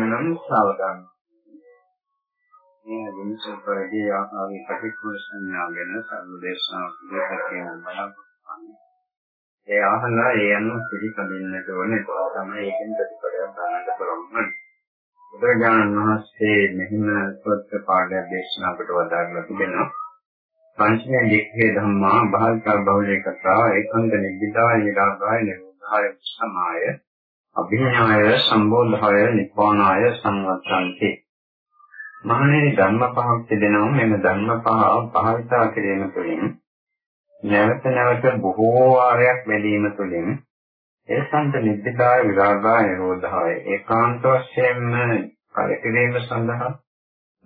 නම් සාවධාන. මේ විනිශ්චය පරිදි ආකාරී ප්‍රතිකූල සංඥා ගැන සම්දේශනා පිළිපැකීම බලන්න. ඒ අහලා ඒ අනුව පිළිපදින්නට ඕනේ. තමයි ඒකෙන් ප්‍රතිපලයක් ගන්නට පුළුවන්. බුදුරජාණන් වහන්සේ මෙහිම සත්‍ය පාඩයක් දේශනා කොට වදාළා තිබෙනවා. පංචමේ දික්ඛේ ධම්මා භාවිතා බහුලේ කතා ඒකංග නිබ්බිදාය නිරාගාය නිරෝධාය සමාය අභිඥාය සම්බෝධාය නිපානාය සංවත්තන්ති මහණෙනි ධර්ම පහක් තිබෙනවා. මෙන්න ධර්ම පහ භාවිතා කිරීම තුළින් නැවත නැවත බොහෝ වාරයක් වැඩිම තුළින් ඒසන්ත නිබ්බිදාය විරාගාය නිරෝධාය ඒකාන්ත වශයෙන්ම කලකිරීම සඳහා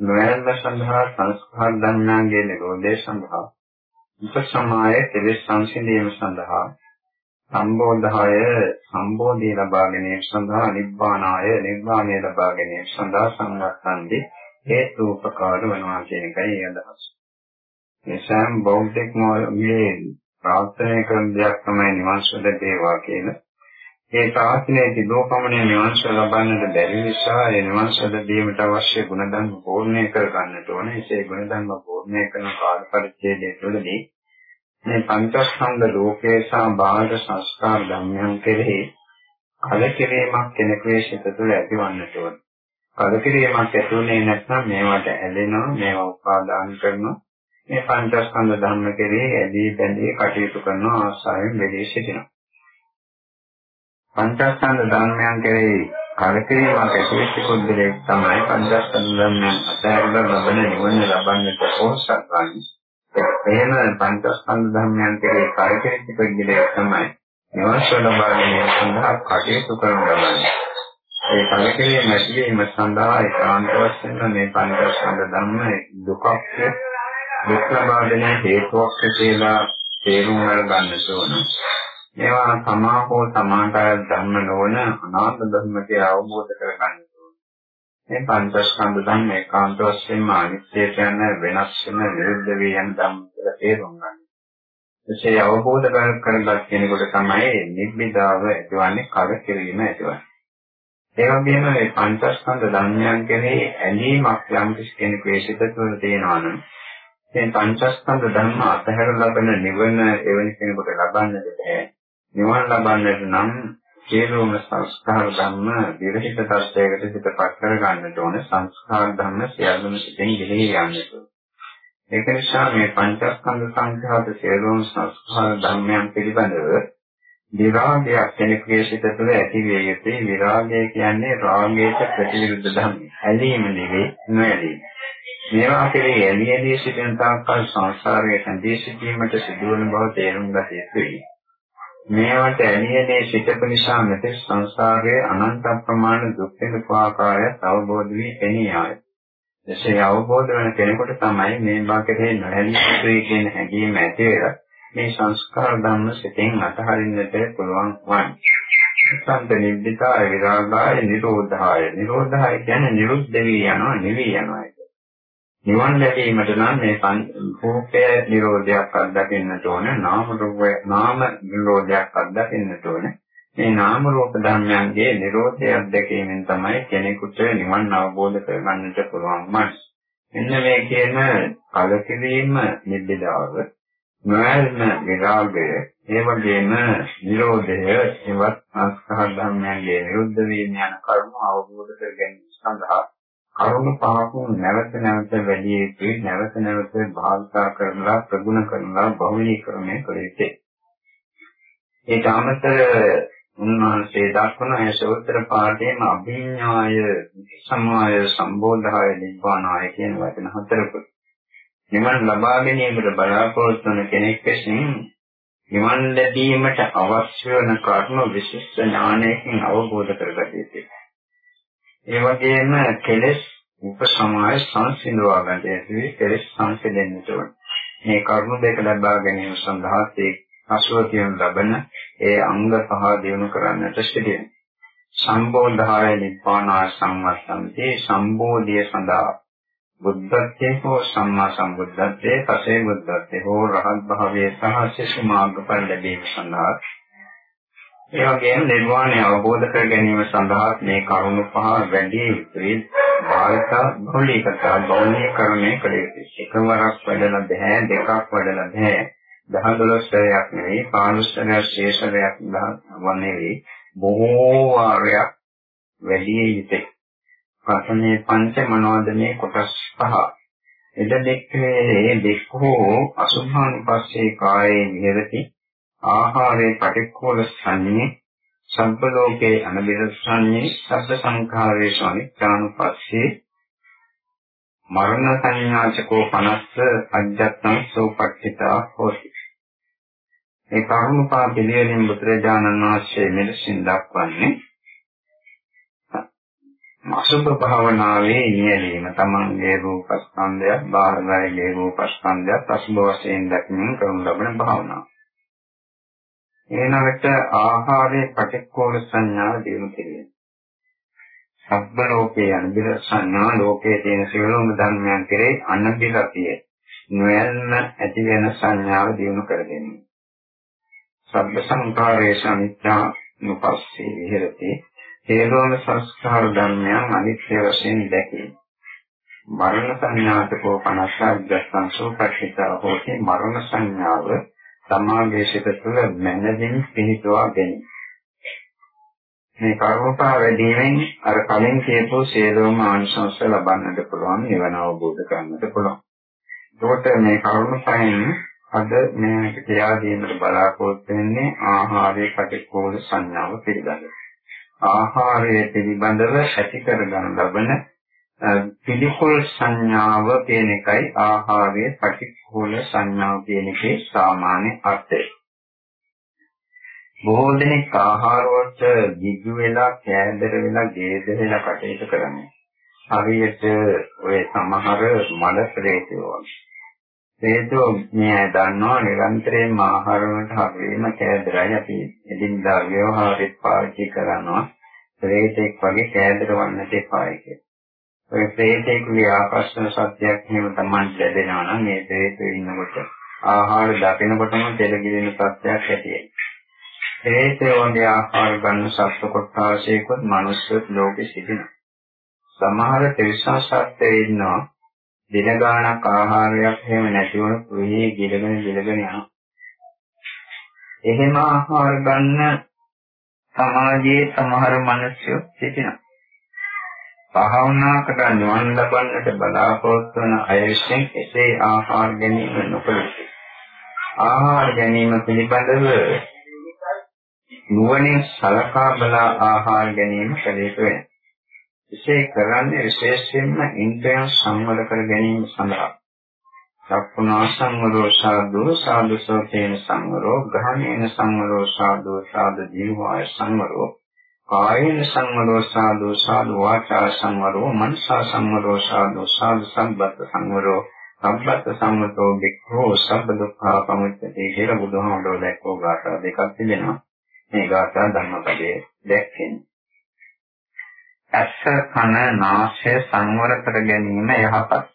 නොයල්ම සඳහා සංස්කාර ධර්මයන්ගේ නිරෝධය සඳහා උපසමාය කෙලෙස් සංසිඳීම සඳහා සම්බෝධාය සම්බෝධිය ලබා ගැනීම සඳහා නිබ්බානාය නිර්වාණය ලබා ගැනීම සඳහා සංවත්තන්දී හේතු උපකාර වෙනවා කියන එකයි අදහස. මේ සෑම බෞද්ධෙක්ම මේ ප්‍රාර්ථනා කරන දෙයක් තමයි නිවන් සුව ලැබේවා කියන ඒ තාක්ෂණයේ තිබෝපමණේ නිවන්ස ලබන්නට බැරි නිසා ඒ නිවන්ස ලැබීමට අවශ්‍ය ගුණධර්ම පූර්ණේ කර ගන්නට ඕනේ. ඒ ගුණධර්ම පූර්ණේ කරන කාල පරිච්ඡේදය තුළදී මේ පංචස්කන්ධ ලෝකේ සහ බාහිර සංස්කාර ධර්මයන් කෙරෙහි කලකිරීමක් කෙනෙකුගේ සිත තුළ ඇතිවන්නට ඕන. කලකිරීමක් ඇතිුනේ නැත්නම් මේවට ඇලෙනවා, මේවා උපාදාන කරනවා. මේ පංචස්කන්ධ ධර්ම කෙරෙහි ඇදී බැඳී කටයුතු කරන ආසාවෙන් වෙලී සිටිනවා. පංචස්කන්ධ ධර්මයන් කෙරෙහි කලකිරීමක් ඇතිවෙච්ච කුද්දලෙක් තමයි පංචස්කන්ධ ධර්මයන් අතහැරලා ලබන නිවන ලබන්නට පොහොසත් වන්නේ. එහෙම පංචස්කන්ධ ධර්මයන් කෙරෙහි කලකිරීමක් කුද්දලෙක් තමයි නිවන ලබා ගැනීම සඳහා කටයුතු කරන ලබන්නේ. ඒ කලකිරීම ඇතිවීම සඳහා ඒකාන්ත වශයෙන්ම මේ පංචස්කන්ධ ධර්ම දුකක් දුක් ලබා ගැනීම හේතුවක් කියලා තේරුම් ගන්න ඕන. මේවා තමා හෝ සමාන්තර ධර්ම නොවන අනාත්ම ධර්ම කියලා අවබෝධ කරගන්න ඕනේ. මේ පංචස්කන්ධ ධර්ම ඒකාන්ත වශයෙන්ම අනිත්‍ය කියන්නේ වෙනස් වෙන විරුද්ධ වේ යන ධර්ම කියලා තේරුම් ගන්න. එසේ අවබෝධ කරගත් කෙනෙකුට තමයි නිබ්බිදාව ඇතිවන්නේ කලකිරීම ඇතිවන්නේ. ඒ වගේම මේ පංචස්කන්ධ ධර්මයන් කෙරෙහි ඇලීමක් යම් කෙනෙකුගේ සිත තුළ තියෙනවා නම් මේ පංචස්කන්ධ ධර්ම අතහැර ලබන නිවන එවැනි කෙනෙකුට ලබන්නට බැහැ. නිවන් ලබන්නට නම් සියලුම සංස්කාර ධර්ම විරහිත තත්ත්වයකට සිතපත් කර ගන්නට ඕන සංස්කාර ධර්ම සියල්ලම සිතෙන් ගෙලී යන්නට ඕන. ඒක නිසා මේ පංචස්කන්ධ සංඛ්‍යාත සියලුම සංස්කාර ධර්මයන් පිළිබඳව විරාගයක් කෙනෙකුගේ සිත තුළ ඇති විය යුතුයි. විරාගය කියන්නේ රාගයට ප්‍රතිවිරුද්ධ ධර්මයක්. ඇලීම නෙවෙයි නොඇලීම. මේවා කෙරෙහි ඇලී ඇලී සිටින තාක්කල් සංසාරයේ සැදී සිටීමට සිදුවන බව තේරුම් ගත යුතුයි. මේවට ඇලියනේ සිටප නිසා මෙතෙක් සංසාරයේ අනන්ත ප්‍රමාණ දුක් වෙනපු ආකාරයත් අවබෝධ වී එණිය ආය. එසේ අවබෝධ වෙන කෙනෙකුට තමයි මේ වාක්‍යයේ නොහැලී සිටුයි කියන හැඟීම ඇති වෙලා මේ සංස්කාර ධර්ම සිතෙන් අතහරින්නට පුළුවන් වන්නේ. සම්ප නිබ්බිතාය විරාගාය නිරෝධාය. නිරෝධාය කියන්නේ නිරුද්ධ වී යනවා, නිවි යනවා. නිවන් ලැබීමට නම් මේ රූපය නිරෝධයක් අත්දකින්නට ඕන නාම රූපය නාම නිරෝධයක් අත්දකින්නට ඕන. මේ නාම රූප ධර්මයන්ගේ නිරෝධය අත්දැකීමෙන් තමයි කෙනෙකුට නිවන් අවබෝධ කරගන්නට පුළුවන් මෙන්න මේ කියන කලකිරීම නිබ්බිදාව නොයල්ම විරාගය ඒ වගේම නිරෝධය එවත් සංස්කාර ධර්මයන්ගේ නිරුද්ධ වීම යන කරුණු අවබෝධ කර ගැනීම සඳහා කරුණු පහකුන් නැවත නැවත වැඩි යුතුයි නැවත නැවත භාවිතා කරලා ප්‍රගුණ කරලා බහුලීකරණය කළ යුතුයි. ඒක අමතර උන්වහන්සේ දක්වන ඒ සෝත්‍ර පාඨයේම අභිඥාය සමාය සම්බෝධාය නිබ්බානාය කියන වචන හතරකුත් නිවන් ලබා ගැනීමට බලාපොරොත්තු වන කෙනෙක් විසින් නිවන් ලැබීමට අවශ්‍ය වන කර්ම විශිෂ්ට ඥානයකින් අවබෝධ කරගත යුතුයි. ඒ වගේම කෙලෙස් උපසමාය සංසිඳවා ගන්න යුතුයි කෙලෙස් සංසිඳෙන්නට ඕන. මේ කර්ම දෙක ලබා ගැනීම සඳහා ඒ අසුව කියන ලබන ඒ අංග පහ දිනු කරන්නට සිටින. සම්බෝධාය නිපානාය සම්වත්තන්ති සම්බෝධිය සඳහා බුද්ධත්වයේ හෝ සම්මා සම්බුද්ධත්වයේ පසේ බුද්ධත්වයේ හෝ රහත් භාවයේ සහ ශිෂ්‍ය මාර්ගඵල ලැබීම සඳහා ඒ වගේම නිර්වාණය අවබෝධ කර ගැනීම සඳහා මේ කරුණු පහ වැඩි යුතුයි. භාවිත බෞලිකතා බෞලීකරණය කළ යුතුයි. එකවරක් වැඩලා බෑ දෙකක් වැඩලා බෑ. දහ දොළොස්තරයක් නෙවෙයි 15 ශේෂරයක් වන්නේ බොහෝ වාරයක් වැඩි යුතුයි. ප්‍රථමේ පංච මනෝදමේ කොටස් පහ. එද දෙක්කේ දෙක්ඛෝ අසුභානුපස්සේ කායේ විහෙරති ආහාරේ පටික්ඛෝල සංඤේ සබ්බ ලෝකේ අනබිර සංඤේ සබ්බ සංඛාරේ සමිච්ඡානුපස්සේ මරණ සංඥාචකෝ 50 අජ්ජත්තං සෝපට්ඨිතා හෝති. මේ කරුණපා පිළිවෙලින් බුදුරජාණන් වහන්සේ මෙලෙසින් දක්වන්නේ අසුභ භාවනාවේ නියැලීම තමන්ගේ රූපස්කන්ධය බාහිරයේ රූපස්කන්ධය අසුභ වශයෙන් දැකීම කරන ලබන භාවනාව. ඊළඟට ආහාරයේ පටික්කෝල සංඥාව දිනු කිරීම. සබ්බ ලෝකයේ අනිබිර සංඥා ලෝකයේ තියෙන සියලුම ධර්මයන් කෙරෙහි අනිබිරතිය නොයල්ම ඇති වෙන සංඥාව දිනු කර ගැනීම. සබ්බ සංකාරයේ සමිච්ඡා නුපස්සේ විහෙරති හේලෝම සංස්කාර ධර්මයන් අනිත්‍ය වශයෙන් දැකීම. මරණ සංඥාතකෝ 50 අධ්‍යස්සං සෝපක්ෂිතා හෝති මරණ සංඥාව සමාගයේ සිට තුළ මනදින් පිහිටුවා ගැනීම. මේ කර්මපා වැඩිවෙන් අර කලින් කියපු සියලුම ආනිසංස ලබන්නට පුළුවන් නිවන අවබෝධ කරගන්නට පුළුවන්. ඒකට මේ කර්මපයෙන් අද මේක කියලා දීමට බලාපොරොත්තු වෙන්නේ ආහාරයේ ප්‍රතිකූල සංඥාව පිළිබඳව. ආහාරයේ පිළිබඳව ඇති කරගන්න ලබන පිළිකුල් සංඥාව කියන එකයි ආහාරයේ පටික්කුල සංඥාව කියන එකේ සාමාන්‍ය අර්ථය. බොහෝ දෙනෙක් ආහාර වලට දිගු වෙලා කෑදර වෙලා ගේද වෙලා කටයුතු කරන්නේ. හරියට ඔය සමහර මල ප්‍රේතයෝ වගේ. ප්‍රේතෝ මේ දන්නවා නිරන්තරයෙන්ම ආහාර වලට හරියම කෑදරයි අපි එදිනදා ව්‍යවහාරෙත් පාවිච්චි කරනවා. ප්‍රේතෙක් වගේ කෑදර වන්නට එපායි කියලා. ඔය ප්‍රේතේකුගේ ආකර්ෂණ සත්‍යයක් එහෙම තමයි ලැබෙනවා නම් මේ ප්‍රේතේ ඉන්නකොට ආහාර දකිනකොටම දෙලගිරෙන සත්‍යයක් ඇතියි. ප්‍රේතේ වගේ ආහාර ගන්න සත්ව කොටාශයකොත් මිනිස්සුත් ලෝකෙ සිටිනවා. සමහර තිරිසන් සත්ත්වයේ ඉන්නවා දින ගාණක් ආහාරයක් එහෙම නැති වුණොත් ඔහේ ගිලගෙන ගිලගෙන යනවා. එහෙම ආහාර ගන්න සමාජයේ සමහර මිනිස්සු සිටිනවා. භාවනාකට නිවන් ලබන්නට බලාපොරොත්තු වන අය විසින් එසේ ආහාර ගැනීම නොකළ යුතුයි. ආහාර ගැනීම පිළිබඳව නුවණින් සලකා බලා ආහාර ගැනීම කළ යුතු වෙනවා. එසේ කරන්නේ විශේෂයෙන්ම ඉන්ද්‍රයන් සංවර කර ගැනීම සඳහා. සක්ුණා සංවරෝ සාදු සාදු සෝතේන සංවරෝ ග්‍රහණේන සංවරෝ සාදු සාදු ජීවාය සංවරෝ කායේන සංවරෝ සාදු සාදු වාචා සංවරෝ මනසා සංවරෝ සාදු සාදු සම්බත් සංවරෝ සම්බත් සංවතෝ වික්ඛෝ සබ්බ දුක්ඛා පමුච්චති කියලා බුදුහාමුදුරුවෝ දැක්වෝ ගාථා දෙකක් තිබෙනවා. මේ ගාථා ධම්මපදයේ දැක්කෙන්නේ ඇස කන නාසය සංවර කර ගැනීම යහපත්.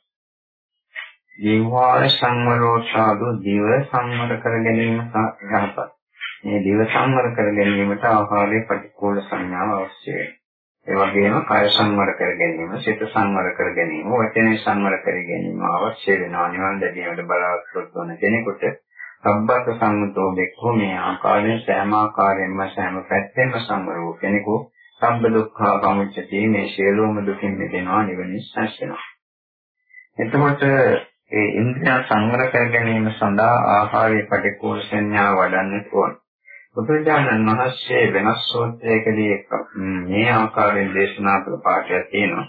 ජීවාය සංවරෝ සාදු දිව සංවර කර ගැනීම යහපත්. මේ දිව සංවර කර ගැනීමට ආහාරයේ ප්‍රතිකූල සංඥාව අවශ්‍යයි. ඒ වගේම කාය සංවර කර ගැනීම, සිත සංවර කර ගැනීම, වචනේ සංවර කර ගැනීම අවශ්‍ය වෙනවා. නිවන් දැකීමට බලාපොරොත්තු වන කෙනෙකුට සම්බත් සංගතෝ දෙකෝ මේ ආකාරයෙන් සෑම ආකාරයෙන්ම සෑම පැත්තෙන්ම සංවර වූ කෙනෙකු සම්බ දුක්ඛ පමුච්චති මේ සියලුම දුකින් මිදෙනවා නිවන සංසනවා. එතකොට ඒ ඉන්ද්‍රිය සංවර කර ගැනීම සඳහා ආහාරයේ ප්‍රතිකූල සංඥා වඩන්නට ඕන. බුදුරජාණන් වහන්සේ වෙනස් සූත්‍රයකදී මේ ආකාරයෙන් දේශනා කළ පාඩයක් තියෙනවා.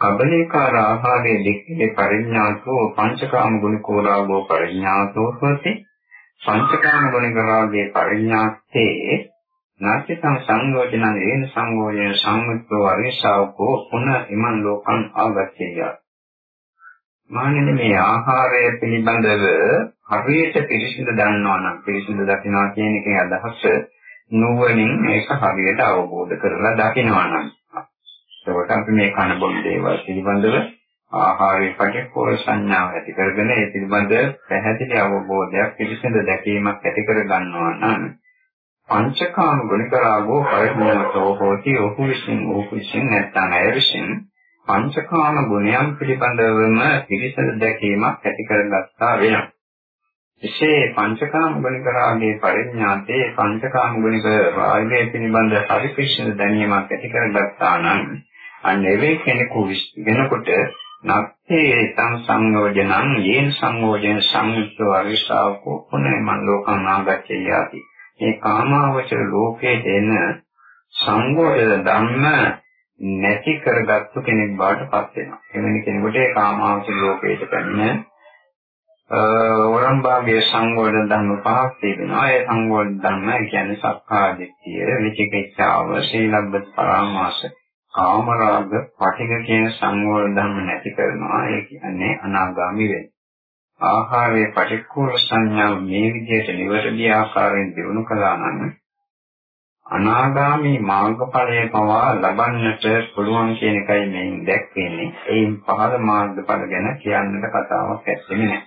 කබලේකාර ආහාරයේ දෙකේ පරිඥාතෝ පංචකාම ගුණකෝලාභෝ පරිඥාතෝ හොති පංචකාම ගුණකරාගේ පරිඥාත්තේ නාචිතං සංයෝජනං ඒන සංයෝජන සම්මුතෝ අරිසාවකෝ පුන ඉමන් ලෝකං ආගච්ඡේය මානෙ මේ ආහාරය පිළිබඳව හරියට පිළිසිඳ දන්නවා නම් පිළිසිඳ දකිනවා කියන එකේ අදහස නුවණින් මේක හරියට අවබෝධ කරලා දකිනවා නම්. ඒකට අපි මේ කන බොන දේවල් පිළිබඳව ආහාරයේ පටිච්චෝල සංඥාව ඇති කරගෙන ඒ පිළිබඳ පැහැදිලි අවබෝධයක් පිළිසිඳ දැකීමක් ඇති කර ගන්නවා නම් පංචකාම ගුණකරාගෝ පරිණාමතෝ හෝති. ඔහු විසින් ඔහු විසින් නැත්නම් අය විසින් පංචකාම ගුණයන් පිළිබඳවම පිළිසඳ දැකීමක් ඇති කරගත්තා වෙනවා. එසේ පංචකාම ගුණකරාගේ පරිඥාතේ පංචකාම ගුණක රාගය පිළිබඳ පරිපිෂණ දැනීමක් ඇති කරගත්තා නම් අන්න එවේ කෙනෙකු වෙනකොට නත්තේ තං සංයෝජනං යේන සංයෝජන සංයුක්තව අවිස්සාවකෝ පුනේ මන් ලෝකං නාගච්ඡයාති මේ කාමාවචර ලෝකයේ දෙන සංයෝජන ධම්ම නැති කරගත්තු කෙනෙක් බවට පත් වෙනවා. එවැනි කෙනෙකුට ඒ කාමාවචර ලෝකයට පැමිණ වරම්භාගයේ සංයෝජන ධර්ම පහක් තිබෙනවා. ඒ සංයෝජන ධර්ම කියන්නේ සක්කාය දිට්ඨිය විචිකිච්ඡාව සීලබ්බත පරාමාස කාමරාග පටිඝ කියන සංවර ධර්ම නැති කරනවා. ඒ කියන්නේ අනාගාමි වෙනවා. ආහාරයේ පටික්කුල සංඥාව මේ විදිහට නිවැරදි ආකාරයෙන් දිනු කළා නම් අනාගාමි මාර්ගඵලය පවා ලබන්නට පුළුවන් කියන එකයි මේ දැක්වෙන්නේ. ඒයින් පහළ මාර්ගඵල ගැන කියන්නට කතාවක් ඇත්තේ නැහැ.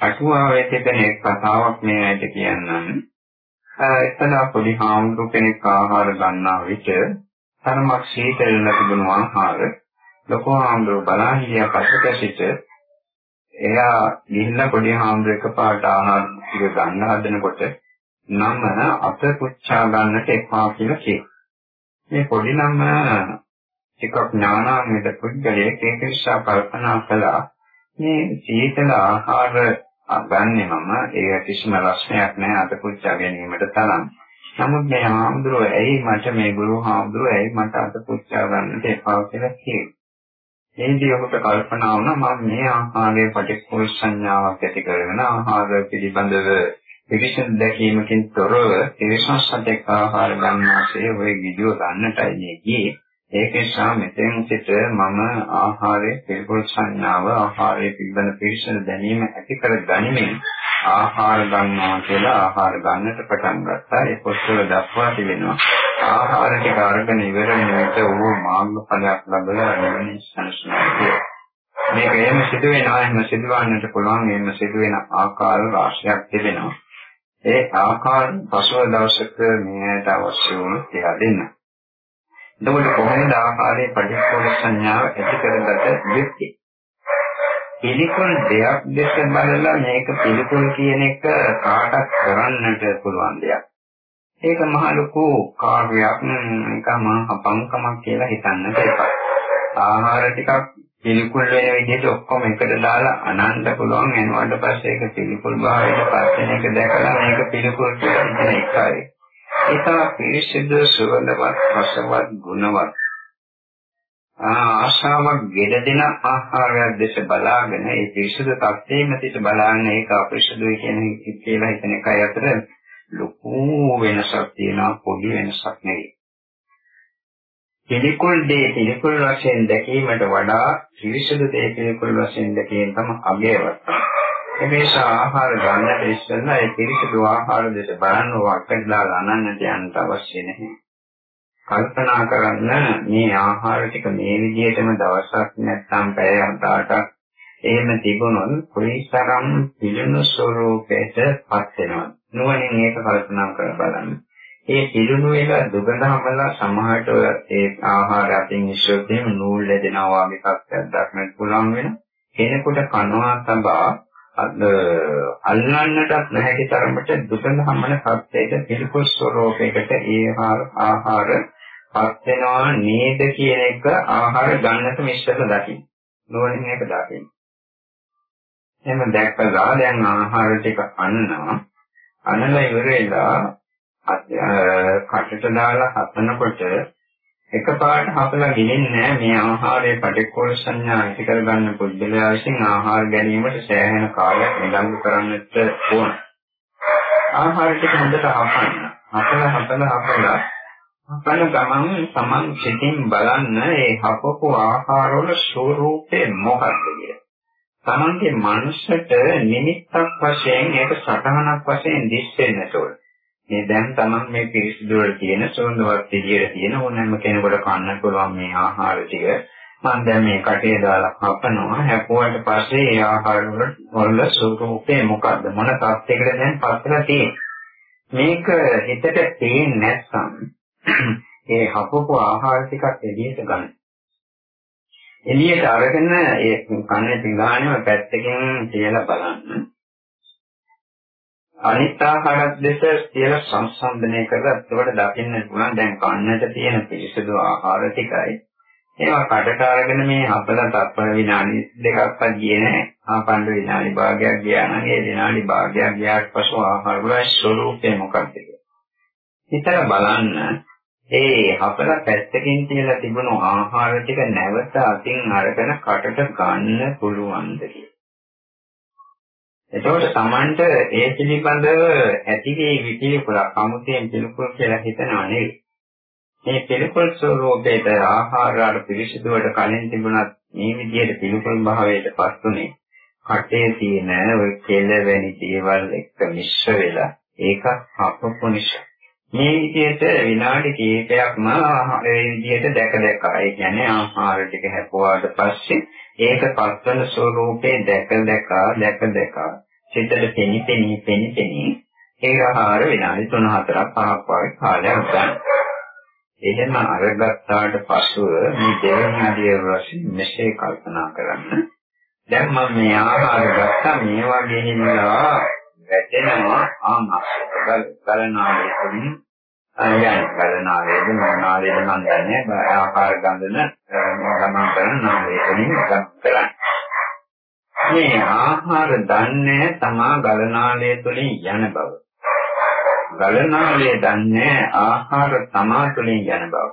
අටුවාවේ තිබෙන එක් කතාවක් මේ ඇයිද කියන්නම්. එතන පොඩි හාමුදුරු කෙනෙක් ආහාර ගන්නා විට තරමක් සීතල තිබුණු ආහාර ලොකු හාමුදුරුව බලා හිටියා පසුක සිට එයා ගිහිල්ලා පොඩි හාමුදුරුව එකපාරට ආහාර ටික ගන්න හදනකොට නම අත පුච්චා ගන්නට එපා කියලා කියනවා. මේ පොඩි නම ටිකක් ඥානාන්විත පුද්ගලයෙක් ඒක නිසා කල්පනා කළා මේ සීතල ආහාර ගන්නෙ මම ඒ කිසිම රසණයක් නැහැ අත පුච්චා ගැනීමට තරම්. නමුත් මේ හාමුදුරුව ඇයි මට මේ ගුරු හාමුදුරුව ඇයි මට අත පුච්චා ගන්නට එපා කියලා කිව්වේ. එනිදී ඔබට කල්පනා වුණා මම මේ ආහාරයේ පටික්කුල සංඥාවක් ඇති කරගෙන ආහාර පිළිබඳව පිළිසඳ දැකීමකින් තොරව තිරසන් සතෙක් ආහාර ගන්නාසේ ඔය විදියෝ ගන්නටයි මේ ගියේ. ඒක නිසා මෙතෙන් සිට මම ආහාරයේ පිළිකුල් සංඥාව ආහාරයේ පිළිබඳ පිළිසඳ දැනීම ඇති කර ගනිමින් ආහාර ගන්නවා කියලා ආහාර ගන්නට පටන් ගත්තා. ඒ පොත්වල දක්වා තිබෙනවා. ආහාර ටික අරගෙන ඉවර වෙනකොට ඌ මාර්ගඵලයක් ලැබලා නිවන සංස්නාතිය. මේක එහෙම සිදු වෙනවා එහෙම සිදුවන්නට පුළුවන් එහෙම සිදුවෙන ආකාර රාශියක් තිබෙනවා. ඒ ආකාර පසුව දවසක මෙයට අවශ්‍ය වුණු කියලා දෙන්න. එතකොට කොහොමද ආකාරයේ පටිච්චසමුප්පාද සංඥාව ඇති කරගත යුත්තේ? පිළිකුල් දෙයක් දෙක බලලා මේක පිළිකුල් කියන එක කාටත් කරන්නට පුළුවන් දෙයක්. ඒක මහ ලොකු කාර්යයක් මේක මහා අපංකමක් කියලා හිතන්නට එපා. ආහාර ටිකක් පිළිකුල් වෙන විදිහට ඔක්කොම එකට දාලා අනන්න පුළුවන් එනවාට පස්සේ ඒක පිළිකුල් භාවයට පත් වෙන එක දැකලා මේක පිළිකුල් කියලා හිතන එකයි. ඒක පිරිසිදු සුවඳවත් රසවත් ගුණවත් ආශාවක් ගෙඩ දෙන ආහාරයක් දැස බලාගෙන ඒ පිරිසුදු තත්ත්වෙම සිට බලාගෙන ඒක අපිරිසුදුයි කියන කියලා හිතන එකයි අතර ලොකු වෙනසක් තියෙනවා පොඩි වෙනසක් නෙවෙයි. පිළිකුල් දේ පිළිකුල් වශයෙන් දැකීමට වඩා පිරිසුදු දේ පිළිකුල් වශයෙන් දැකීම තමයි අගයවත්. ඒ නිසා ආහාර ගන්නට ඉස්සෙල්ලා ඒ පිරිසුදු ආහාර දැස බලන්න වක්කලා ගන්නට යන්න අවශ්‍ය නැහැ. කල්පනා කරන්න මේ ආහාර ටික මේ විදිහටම දවසක් නැත්නම් පැය හතකට එහෙම තිබුණොත් කොයිතරම් පිළිණු ස්වરૂපයට පත් වෙනවද නුවණින් ඒක කල්පනා කර බලන්න. ඒ පිළිණු වල දුගඳමල සමහරට ඒ ආහාර අතින් ඉස්සොත් එහෙම නූල් ලැබෙනවා වගේ තත්ත්වයක් දක්නට පුළුවන් වෙන කෙනෙකුට කනවා තබා අද අල්ලන්නටත් නැහැටි තරමට දුකන හමන සත්‍යයට පිළිකුල් ස්වરૂපයකට ඒ ආහාර පත් වෙනවා නේද කියන එක ආහාර ගන්නට මිශ්‍රව දකින්න. නෝනින් එක දකින්න. එහෙම දැක්කලා දැන් ආහාර ටික අන්නවා. අනලා ඉවර වෙලා කටට දාලා හපනකොට එකපාරට හපලා ගිලින්නේ මේ ආහාරයේ පටික්කුල සංඥා ඇති කරගන්න පුද්ගලයා විසින් ආහාර ගැනීමට සෑහෙන කාලයක් නිලංගු කරන්නට ඕන. ආහාර ටික හොඳට හපන්න. හපලා හපලා හපලා අපල ගමන් තමන් සිතින් බලන්න ඒ හපපු ආහාරවල ස්වરૂපේ මොකක්ද කියලා. තමන්ගේ මනසට නිමිත්තක් වශයෙන් ඒක සටහනක් වශයෙන් දිස් වෙන්නට ඕන. මේ දැන් තමන් මේ පිරිසිදු වල තියෙන සුවඳවත් විදියට තියෙන ඕනෑම කෙනෙකුට කන්න පුළුවන් මේ ආහාර ටික මම දැන් මේ කටේ දාලා හපනවා හැපුවාට පස්සේ ඒ ආහාර වල ස්වરૂපේ මොකක්ද මොන තත්යකට දැන් පස්සලා තියෙන්නේ මේක හිතට තේින්නේ නැත්නම් ඒ හපපු ආහාර ටිකක් එළියට ගන්න. එළියට අරගෙන ඒ කන්නේ පිඟානේම පැත්තකින් තියලා බලන්න. අනිත් ආහාරත් දෙස කියලා සංසන්දනය කරලා එතකොට දකින්න පුළුවන්. දැන් කන්නට තියෙන පිරිසිදු ආහාර ටිකයි. ඒවා කඩට අරගෙන මේ හපල තත්පර විනාඩි දෙකක්වත් ගියේ නැහැ. ආපණ්ඩ විනාඩි භාගයක් ගියා නම් ඒ විනාඩි භාගයක් ගියාට පසු ආහාර වල ස්වરૂපය මොකක්ද කියලා. බලන්න. ඒ හපල පැත්තකින් තියලා තිබුණු ආහාර ටික නැවත අතින් අරගෙන කටට ගන්න පුළුවන්ද කියලා. එතකොට Tamanට ඒ පිළිබඳව ඇතිවේ විපිලිකුලක් අමුතෙන් පිළිකුල් කියලා හිතනවා නෙවෙයි. මේ පිළිකුල් ස්වરૂපේට ආහාර වල පිරිසිදුවට කලින් තිබුණත් මේ විදිහට පිළිකුල් භාවයට පත්ුනේ කටේ තියෙන ඔය කෙල වැනි දේවල් එක්ක මිශ්‍ර වෙලා ඒක හපපු නිසා. මේ විදිහට විනාඩි කිහිපයක්ම ඒ විදිහට දැක දැක ඒ කියන්නේ ආහාර ටික හැපුවාට පස්සේ ඒක පස්වන ස්වરૂපේ දැක දැක දැක දැක සිතට පෙනි පෙනි පෙනි පෙනි ඒ ආහාර විනාඩි 3-4ක් 5ක් වගේ කාලයක් ගන්න. එහෙම අරගත්තාට පසුව මේ දෙවෙනි අදිය වශයෙන් මෙසේ කල්පනා කරන්න. දැන් මම මේ ආහාර ගත්තා මේ වගේ හිමලා වැටෙනවා ආමාශය ගලනාවේ තුලින් අයයන් ගලනාවේද මොනාවේද මම දන්නේ ආකාර ගන්ධන ගමන් කරන නාමයේ තුලින් ගමන් කරන්නේ. මේ ආහාර දන්නේ තමා ගලනාලය තුලින් යන බව. ගලනාලය දන්නේ ආහාර තමා තුලින් යන බව.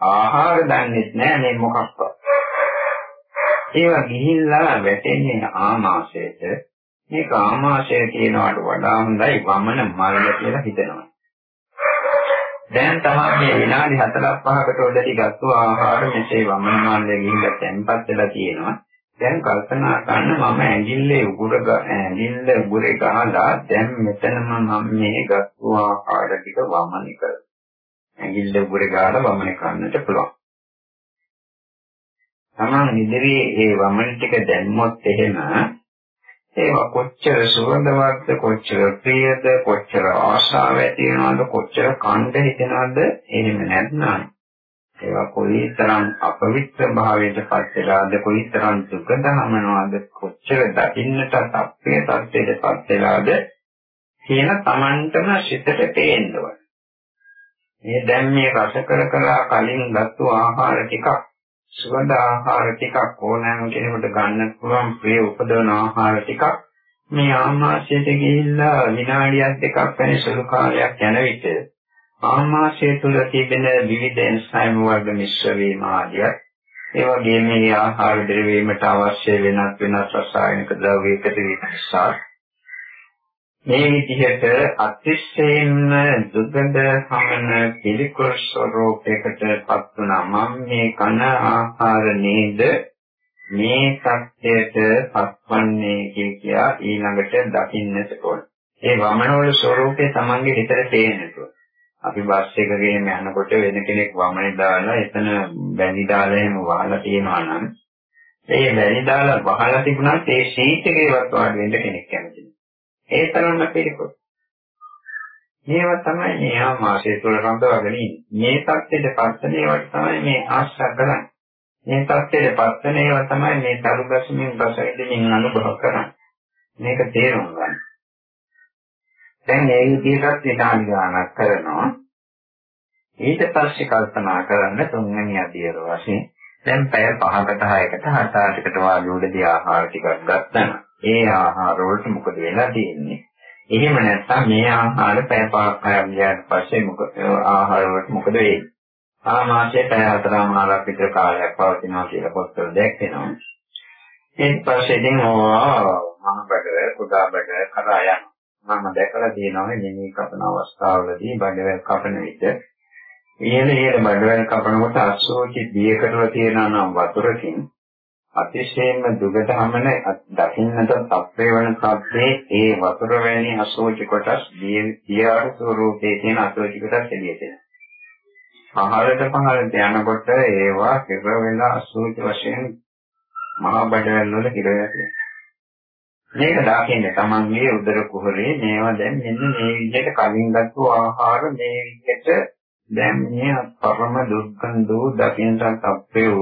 ආහාර දන්නේ නැහැ මේ මොකක්වත්. ඒවා ගිහිල්ලා වැටෙන්නේ ආමාශයට. මේ කාමාශය කියනවට වඩා හොඳයි වමන මරණ කියලා හිතනවා. දැන් තමයි මේ විනාඩි 4ක් 5කට උඩටි ගත්තු ආහාර මෙසේ වමන මරණය ගිහිල්ලා තැම්පත් වෙලා තියෙනවා. දැන් කල්පනා කරන්න මම ඇඟිල්ලේ උගුර ඇඟිල්ල උගුරේ ගහලා දැන් මෙතනම මම මේ ගත්තු ආහාර ටික වමන කරනවා. ඇඟිල්ල උගුරේ ගහලා වමන කරන්නට පුළුවන්. තමන් ඉදිරියේ ඒ වමන ටික දැම්මොත් එහෙම ඒවා කොච්චර සුවඳවත්ද කොච්චර ප්‍රියද කොච්චර ආශාව ඇති වෙනවද කොච්චර කණ්ඩ හිතෙනවද එහෙම නැත්නම් ඒවා කොයිතරම් අපවිත්‍ර භාවයට පත් වෙලාද කොයිතරම් දුක දහමනවද කොච්චර දකින්නට අපේ තත්ත්වයට පත් වෙලාද කියන Tamanටම සිතට තේරෙනවා මේ දැන් මේ රස කර කර කලින් ගත්තු ආහාර ටිකක් සුවඳ ආහාර ටිකක් ඕනෑම කෙනෙකුට ගන්න පුළුවන් ප්‍රිය උපදවන ආහාර ටිකක්. මේ ආමාශයට ගිහිල්ලා විනාඩියක් දෙකක් වැනි සුළු කාලයක් යන විට ආමාශය තුල තිබෙන විවිධ එන්සයිම් වර්ග මිශ්‍ර වීම ආදිය. ඒ වගේම මේ ආහාර දෙවීමට අවශ්‍ය වෙනත් වෙනත් රසායනික ද්‍රව්‍ය එකතු වීම නිසා මේ විදිහට අතිශයින්ම දුගඳ සමන පිළිකුල් ස්වરૂපයකට පත් වුණා මම මේ කන ආහාර නේද මේ සත්‍යයට පත්වන්නේ කියා ඊළඟට දකින්නට ඕන. ඒ වමනවල ස්වરૂපේ Tamange හිතට තේරෙන්න ඕන. අපි බස් එකකින් යනකොට වෙන කෙනෙක් වමනේ දාලා එතන බැඳි දාලා එහෙම වහලා තියනවා නම් ඒ බැඳි දාලා වහලා තිබුණාත් ඒ ෂීට් එකේවත් වාඩි වෙන්න කෙනෙක් කැමති ඒ තරම්ම පිළිකුල්. මේවා තමයි මේ ආමාශය තුළ රඳවගෙන ඉන්නේ. මේ தත්ත්වයට පස්සන ඒවා තමයි මේ ආශ්‍රය කරන්නේ. මේ தත්ත්වයට පස්සන ඒවා තමයි මේ තරුගසමින් රසවිඳින්න අනුභව කරන්නේ. මේක තේරුම් ගන්න. දැන් මේ විදිහට විනාඩි ගානක් කරනවා. ඊට පස්සේ කල්පනා කරන්න තුන්වෙනි අධ්‍යයන වශයෙන් දැන් පැය 5කට 6කට 7-8කට වාගේ උඩදී ආහාර ටිකක් ගත්තා. ඒ ආහාර වලට මොකද වෙලා තියෙන්නේ? එහෙම නැත්නම් මේ ආහාර පැය පහක් හයක් ගියාට පස්සේ මොකද ආහාර වලට මොකද වෙන්නේ? ආමාශය පැය හතරමාරක් විතර කාලයක් පවතිනවා කියලා පොත්වල දැක්වෙනවා. ඊට පස්සේ ඉතින් ඕවා මම බඩ කුඩා බඩ කරා යනවා. මම දැකලා තියෙනවා මේ කපන අවස්ථාවලදී බඩවැල් කපන විට ඉහළ ඉහළ බඩවැල් කපනකොට අසෝචි දියකටව තියෙනා නම් වතුරකින් අතිශයින්ම දුකට හමන දකින්නට තප්පේ වන තත්ත්වයේ ඒ වතුර වැනි අශෝචි කොටස් දියාරු ස්වරූපයේ තියෙන අශෝචි කොටස් එළියට එනවා. පහළට පහළට යනකොට ඒවා කෙර වෙලා අශෝචි වශයෙන් මහා බඩවැල් වල හිර වෙනවා. මේක දකින්න තමන්ගේ උදර කුහරේ මේවා දැන් මෙන්න මේ විදිහට කලින් ගත්තු ආහාර මේ විදිහට දැන් මේ පරම දුක්ඛන්දෝ දකින්නට අප්පේ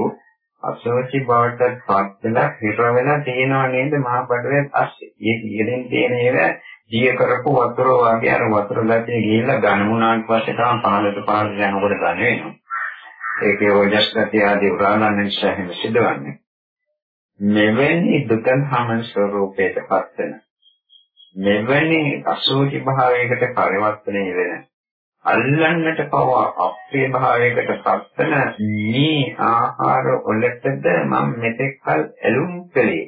අසෝචි බවට පත් වෙලා හිර වෙලා තියෙනව නේද මහා බඩවේ පස්සේ. මේ ඉගෙනෙන් තියෙන ඒවා දිය කරපු වතුර වගේ අර වතුර ගැටේ ගිහිල්ලා ඝනමුණාට පස්සේ තමයි පහළට පහළට යනකොට ඝන වෙනවා. ඒකේ ඕජස් ගතිය ආදී උරාලන්න නිසා එහෙම සිදුවන්නේ. මෙවැනි දුකන් හමන ස්වરૂපයට පත් වෙන මෙවැනි අසෝචි භාවයකට පරිවර්තනය වෙන අල්ලන්නට පවා අප්‍රිය භාවයකට පත් වෙන මේ ආහාර වලටද මම මෙතෙක් කල ඇලුම් කළේ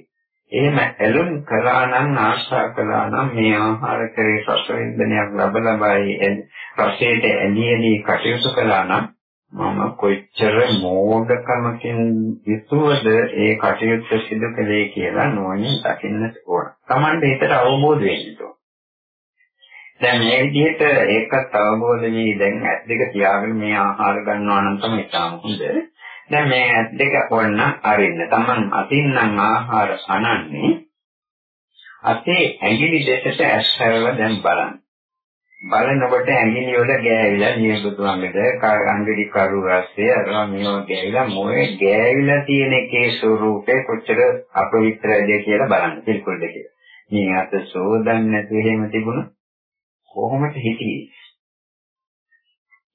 එහෙම ඇලුම් කළා නම් ආශා කළා නම් මේ ආහාර කරේ රස වින්දනයක් ලැබ ලබයි රසයට ඇලී ඇලී කටයුතු කළා නම් මම කොච්චර මෝඩකමකින් යුතුවද ඒ කටයුත්ත සිදු කළේ කියලා නොනින් දකින්න ඕන. Tamande හිතට අවබෝධ වෙන්න ඕන. දැන් මේ විදිහට ඒකත් අවබෝධ වී දැන් ඇස් දෙක තියාගෙන මේ ආහාර ගන්නවා නම් තමයි තාම හොඳ. දැන් මේ ඇස් දෙක ඔන්න අරින්න. Taman අතින් නම් ආහාර අනන්නේ අතේ ඇඟිලි දෙකට ඇස් හැරලා දැන් බලන්න. බලනකොට ඇඟිලි වල ගෑවිලා නියපොතු අඟට අඟඩි කරු රස්සේ අරවා මේවා ගෑවිලා මොයේ ගෑවිලා තියෙන එකේ ස්වરૂපේ කොච්චර අපවිත්‍රද කියලා බලන්න පිළිකුල්ද කියලා. මේ අත සෝදන්නේ නැතුව එහෙම තිබුණා කොහොමද හිටියේ?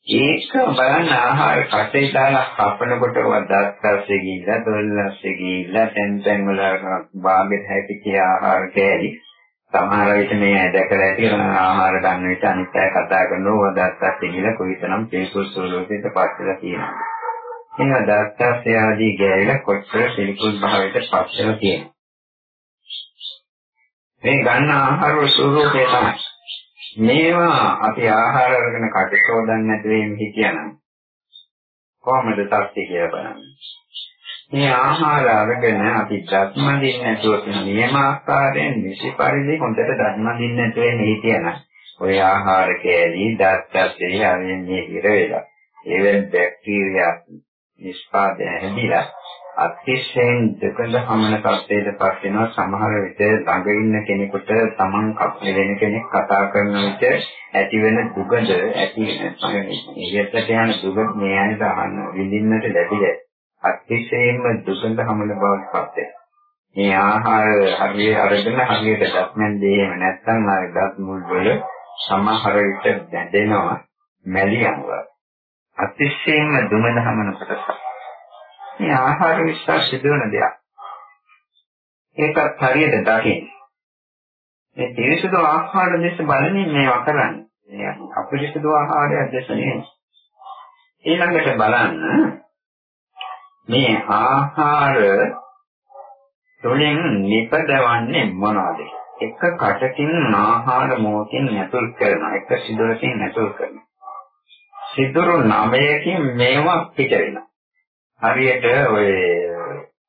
ඒක බලන්න ආහාර කටේ දාලා කපනකොට වදත්තස්සේ ගිහිල්ලා දොල්ලස්සේ ගිහිල්ලා තැන් තැන් වල භාගෙට හැටි කිය ආහාර කෑලි. සමහර විට මේ දැකලා ඇති ආහාර ගන්න විට අනිත් අය කතා කරනවා වදත්තස්සේ ගිහිල්ලා කොයිතරම් පිළිකුල් ස්වරූපයකට පත්වලා තියෙනවද? මේ වදත්තස්සේ ආදී ගෑවිලා කොච්චර පිළිකුල් භාවයට පත්වලා තියෙනවද? මේ ගන්න ආහාර ස්වරූපය තමයි. මේවා අපි ආහාර අරගෙන කටසෝදන්නේ නැති වෙන්නේ හිටියනම් කොහොමද තත්ති කියලා බලන්න. මේ ආහාර අරගෙන අපි ධර්ම දින්නේ නැතුව කියන නියම ආකාරයෙන් නිසි පරිදි හොඳට ධර්ම දින්නේ නැතුව ඉන්නේ හිටියනම් ඔය ආහාර කෑලි දත්තස්සේ ආවෙන්නේ ඉර වෙලා. ඒවෙන් බැක්ටීරියා නිෂ්පාදනය හැදිලා අතිශයින් දෙකඳ හමන තත්ත්වයට පත් වෙනවා. සමහර විට ළඟ ඉන්න කෙනෙකුට Taman කප්පේ වෙන කෙනෙක් කතා කරන විට ඇති වෙන දුගඳ ඇති වෙන ඉහළට යන දුගඳ මේ අයට අහන්න විඳින්නට ලැබිලා අතිශයින්ම දුගඳ හමන බවට පත් වෙනවා. මේ ආහාර හරියට අරගෙන හරියට දස්මෙන් දෙහෙම නැත්නම් ආය දත් මුල් වල සමහර විට දැදෙනවා මැලියම් වල අතිශයින්ම දුමන හමන කොටසක්. මේ ආහාර නිසා සිදුවන දෙයක්. ඒකත් හරියට දකින්න. මේ පිරිසුදු ආහාර දෙස බලමින් මේවා කරන්නේ. අපිරිසුදු ආහාරය දෙස නෙවෙයි. ඊළඟට බලන්න මේ ආහාර තුළින් නිපදවන්නේ මොනවද? එක කටකින් ආහාර මොහොතින් නැතුල් කරනවා. එක සිදුරකින් නැතුල් කරනවා. සිදුරු නවයකින් මේවා පිට වෙනවා. හරියට ඔය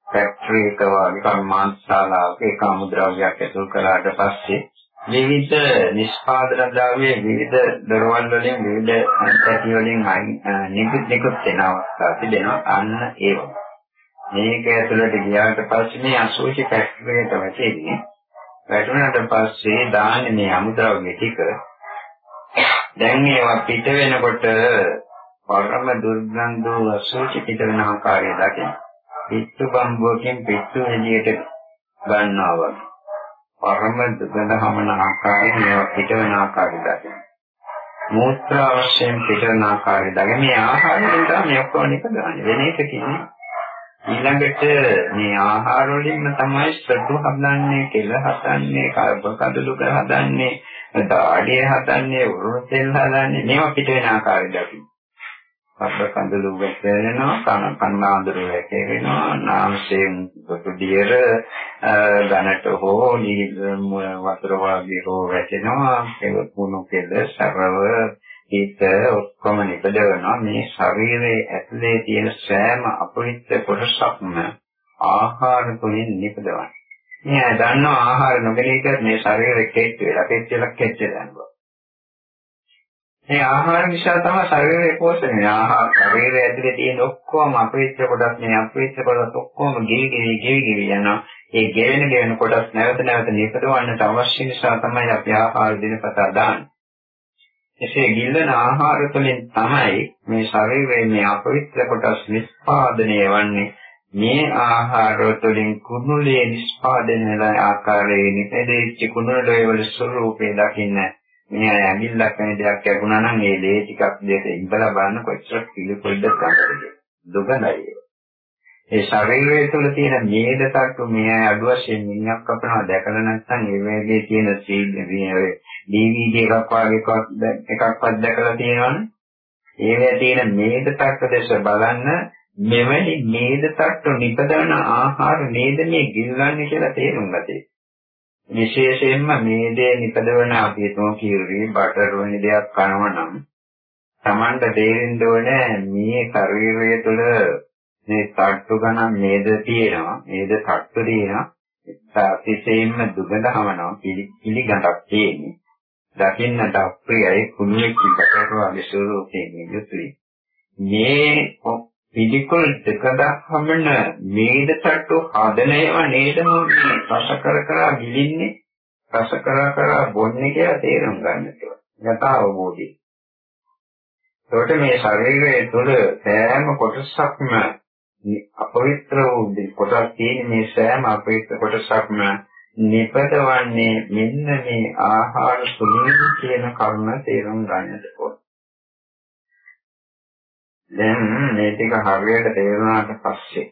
ෆැක්ටරි එක වගේ කර්මාන්තශාලාවක ඒක අමුද්‍රව්‍යයක් ඇතුල් කරාට පස්සේ විවිධ නිෂ්පාදන ද්‍රව්‍ය විවිධ දරවල් වලින් විවිධ ඇටි වලින් නිකුත් නිකුත් වෙන අවස්ථා තිබෙනවා අන්න ඒක. මේක ඇතුළට ගියාට පස්සේ මේ අසෝචි ෆැක්ටරියට වැටෙන්නේ වැටුණාට පස්සේ දාන්නේ මේ අමුද්‍රව්‍ය ටික දැන් ඒවා පිට වෙනකොට පරම දුර්ගන්ධෝ අසෝචි පිට වෙන ආකාරය දකින්න. පිට්ටු බම්බුවකින් පිට්ටු එළියට ගන්නවා වගේ. පරම දුර්ගන්ධ හමන ආකාරයෙන් මේවා පිට වෙන ආකාරය දකින්න. මූත්‍රා වශයෙන් පිට වෙන ආකාරය දකින්න. මේ ආහාරයෙන් තමයි මේ ඔක්කොම එක ගන්න. වෙන එක කියන්නේ ඊළඟට මේ ආහාර වලින්ම තමයි සතු හදන්නේ, කෙල හදන්නේ, කාබෝහයිඩ්‍රේට් හදන්නේ, දාඩිය හදන්නේ, උරුණු තෙල් හදන්නේ. මේවා පිට වෙන ආකාරය දකින්න. අප්ප කඳුළු වැටෙනවා කන කන්නාඳුර වැටෙනවා නාමයෙන් දුදියර ධනට හෝ වතුර වාගේ හෝ වැටෙනවා. ඒක කුණු කෙල සරව හිත ඔක්කොම නිපදවනවා. මේ ශරීරයේ ඇතුලේ තියෙන සෑම අපවිත්‍ර කොටසක්ම ආහාර තුලින් නිපදවනවා. මේ දන්නවා ආහාර නොගෙන ඉතින් මේ ශරීරෙ කෙච්ච වෙලා කෙච්ච වෙලා කෙච්ච යනවා. මේ ආහාර නිසා තමයි ශරීරය පෝෂණය. ආහාර ශරීරය ඇතුලේ තියෙන ඔක්කොම අපවිත්‍ර කොටස් මේ අපවිත්‍ර කොටස් ඔක්කොම ගෙවි ගෙවි ගෙවි ගෙවි යනවා. ඒ ගෙවෙන ගෙවෙන කොටස් නැවත නැවත නිපදවන්නට අවශ්‍ය නිසා තමයි අපි ආහාර දිනපතා දාන්නේ. එසේ ගිල්ලන ආහාර තුළින් තමයි මේ ශරීරයේ මේ අපවිත්‍ර කොටස් නිස්පාදනය වන්නේ. මේ ආහාර තුළින් කුණුලේ නිස්පාදනය වෙන ආකාරයේ නිපදෙච්ච කුණුලේ වල ස්වરૂපේ දකින්න මේ ඇඟිල්ලක් වෙන දෙයක් ලැබුණා නම් ඒ ලේ ටිකක් දෙක ඉඹලා බලන්න කොච්චර පිළිපොල්ද ගන්නද? දුගඳයි. ඒ ශරීරය තුළ තියෙන මේද තට්ටු මේ අඩු වශයෙන් මිනිහක් කපනවා. දැකලා නැත්නම් ඒ වගේ තියෙන DVD එකක් වගේ එකක්වත් දැකලා තියෙනවනේ. ඒවැ තියෙන මේද තට්ටු දැස බලන්න මෙවැනි මේද තට්ටු නිපදවන ආහාර නේද මේ ගිල්ලන්නේ කියලා තේරුම් ගතේ විශේෂයෙන්ම මේ දේ නිපදවන අපි හිතමු කීරුවේ බටර් වෙන දෙයක් කනවා නම් Tamanට තේරෙන්න ඕනේ මේ ශරීරය තුළ මේ තට්ටු ගණන් මේද තියෙනවා මේද තට්ටු තියෙනවා. අතිශයින්ම දුගඳ හමනවා පිළි ගඳක් තියෙන්නේ. දකින්නට අප්‍රියයි කුණුවෙක් බටර් වගේ ස්වරූපයෙන් යුතුයි. මේ පිළිකුල් දෙක දක්වමන මේද තට්ටු හදනේව නේද මේ රස කර කර ගිලින්නේ රස කර කර බොන්නේ කියලා තේරුම් ගන්නට යථාවබෝධි. ඒකට මේ ශරීරයේ තුළ සෑම කොටසක්ම අපවිත්‍ර වූ කොටස් තියෙන මේ සෑම අපවිත්‍ර කොටසක්ම නිපදවන්නේ මෙන්න මේ ආහාර සුලින් කියන කරුණ තේරුම් ගන්නට ඕන. දැන් මේ ටික හරියට තේරුණාට පස්සේ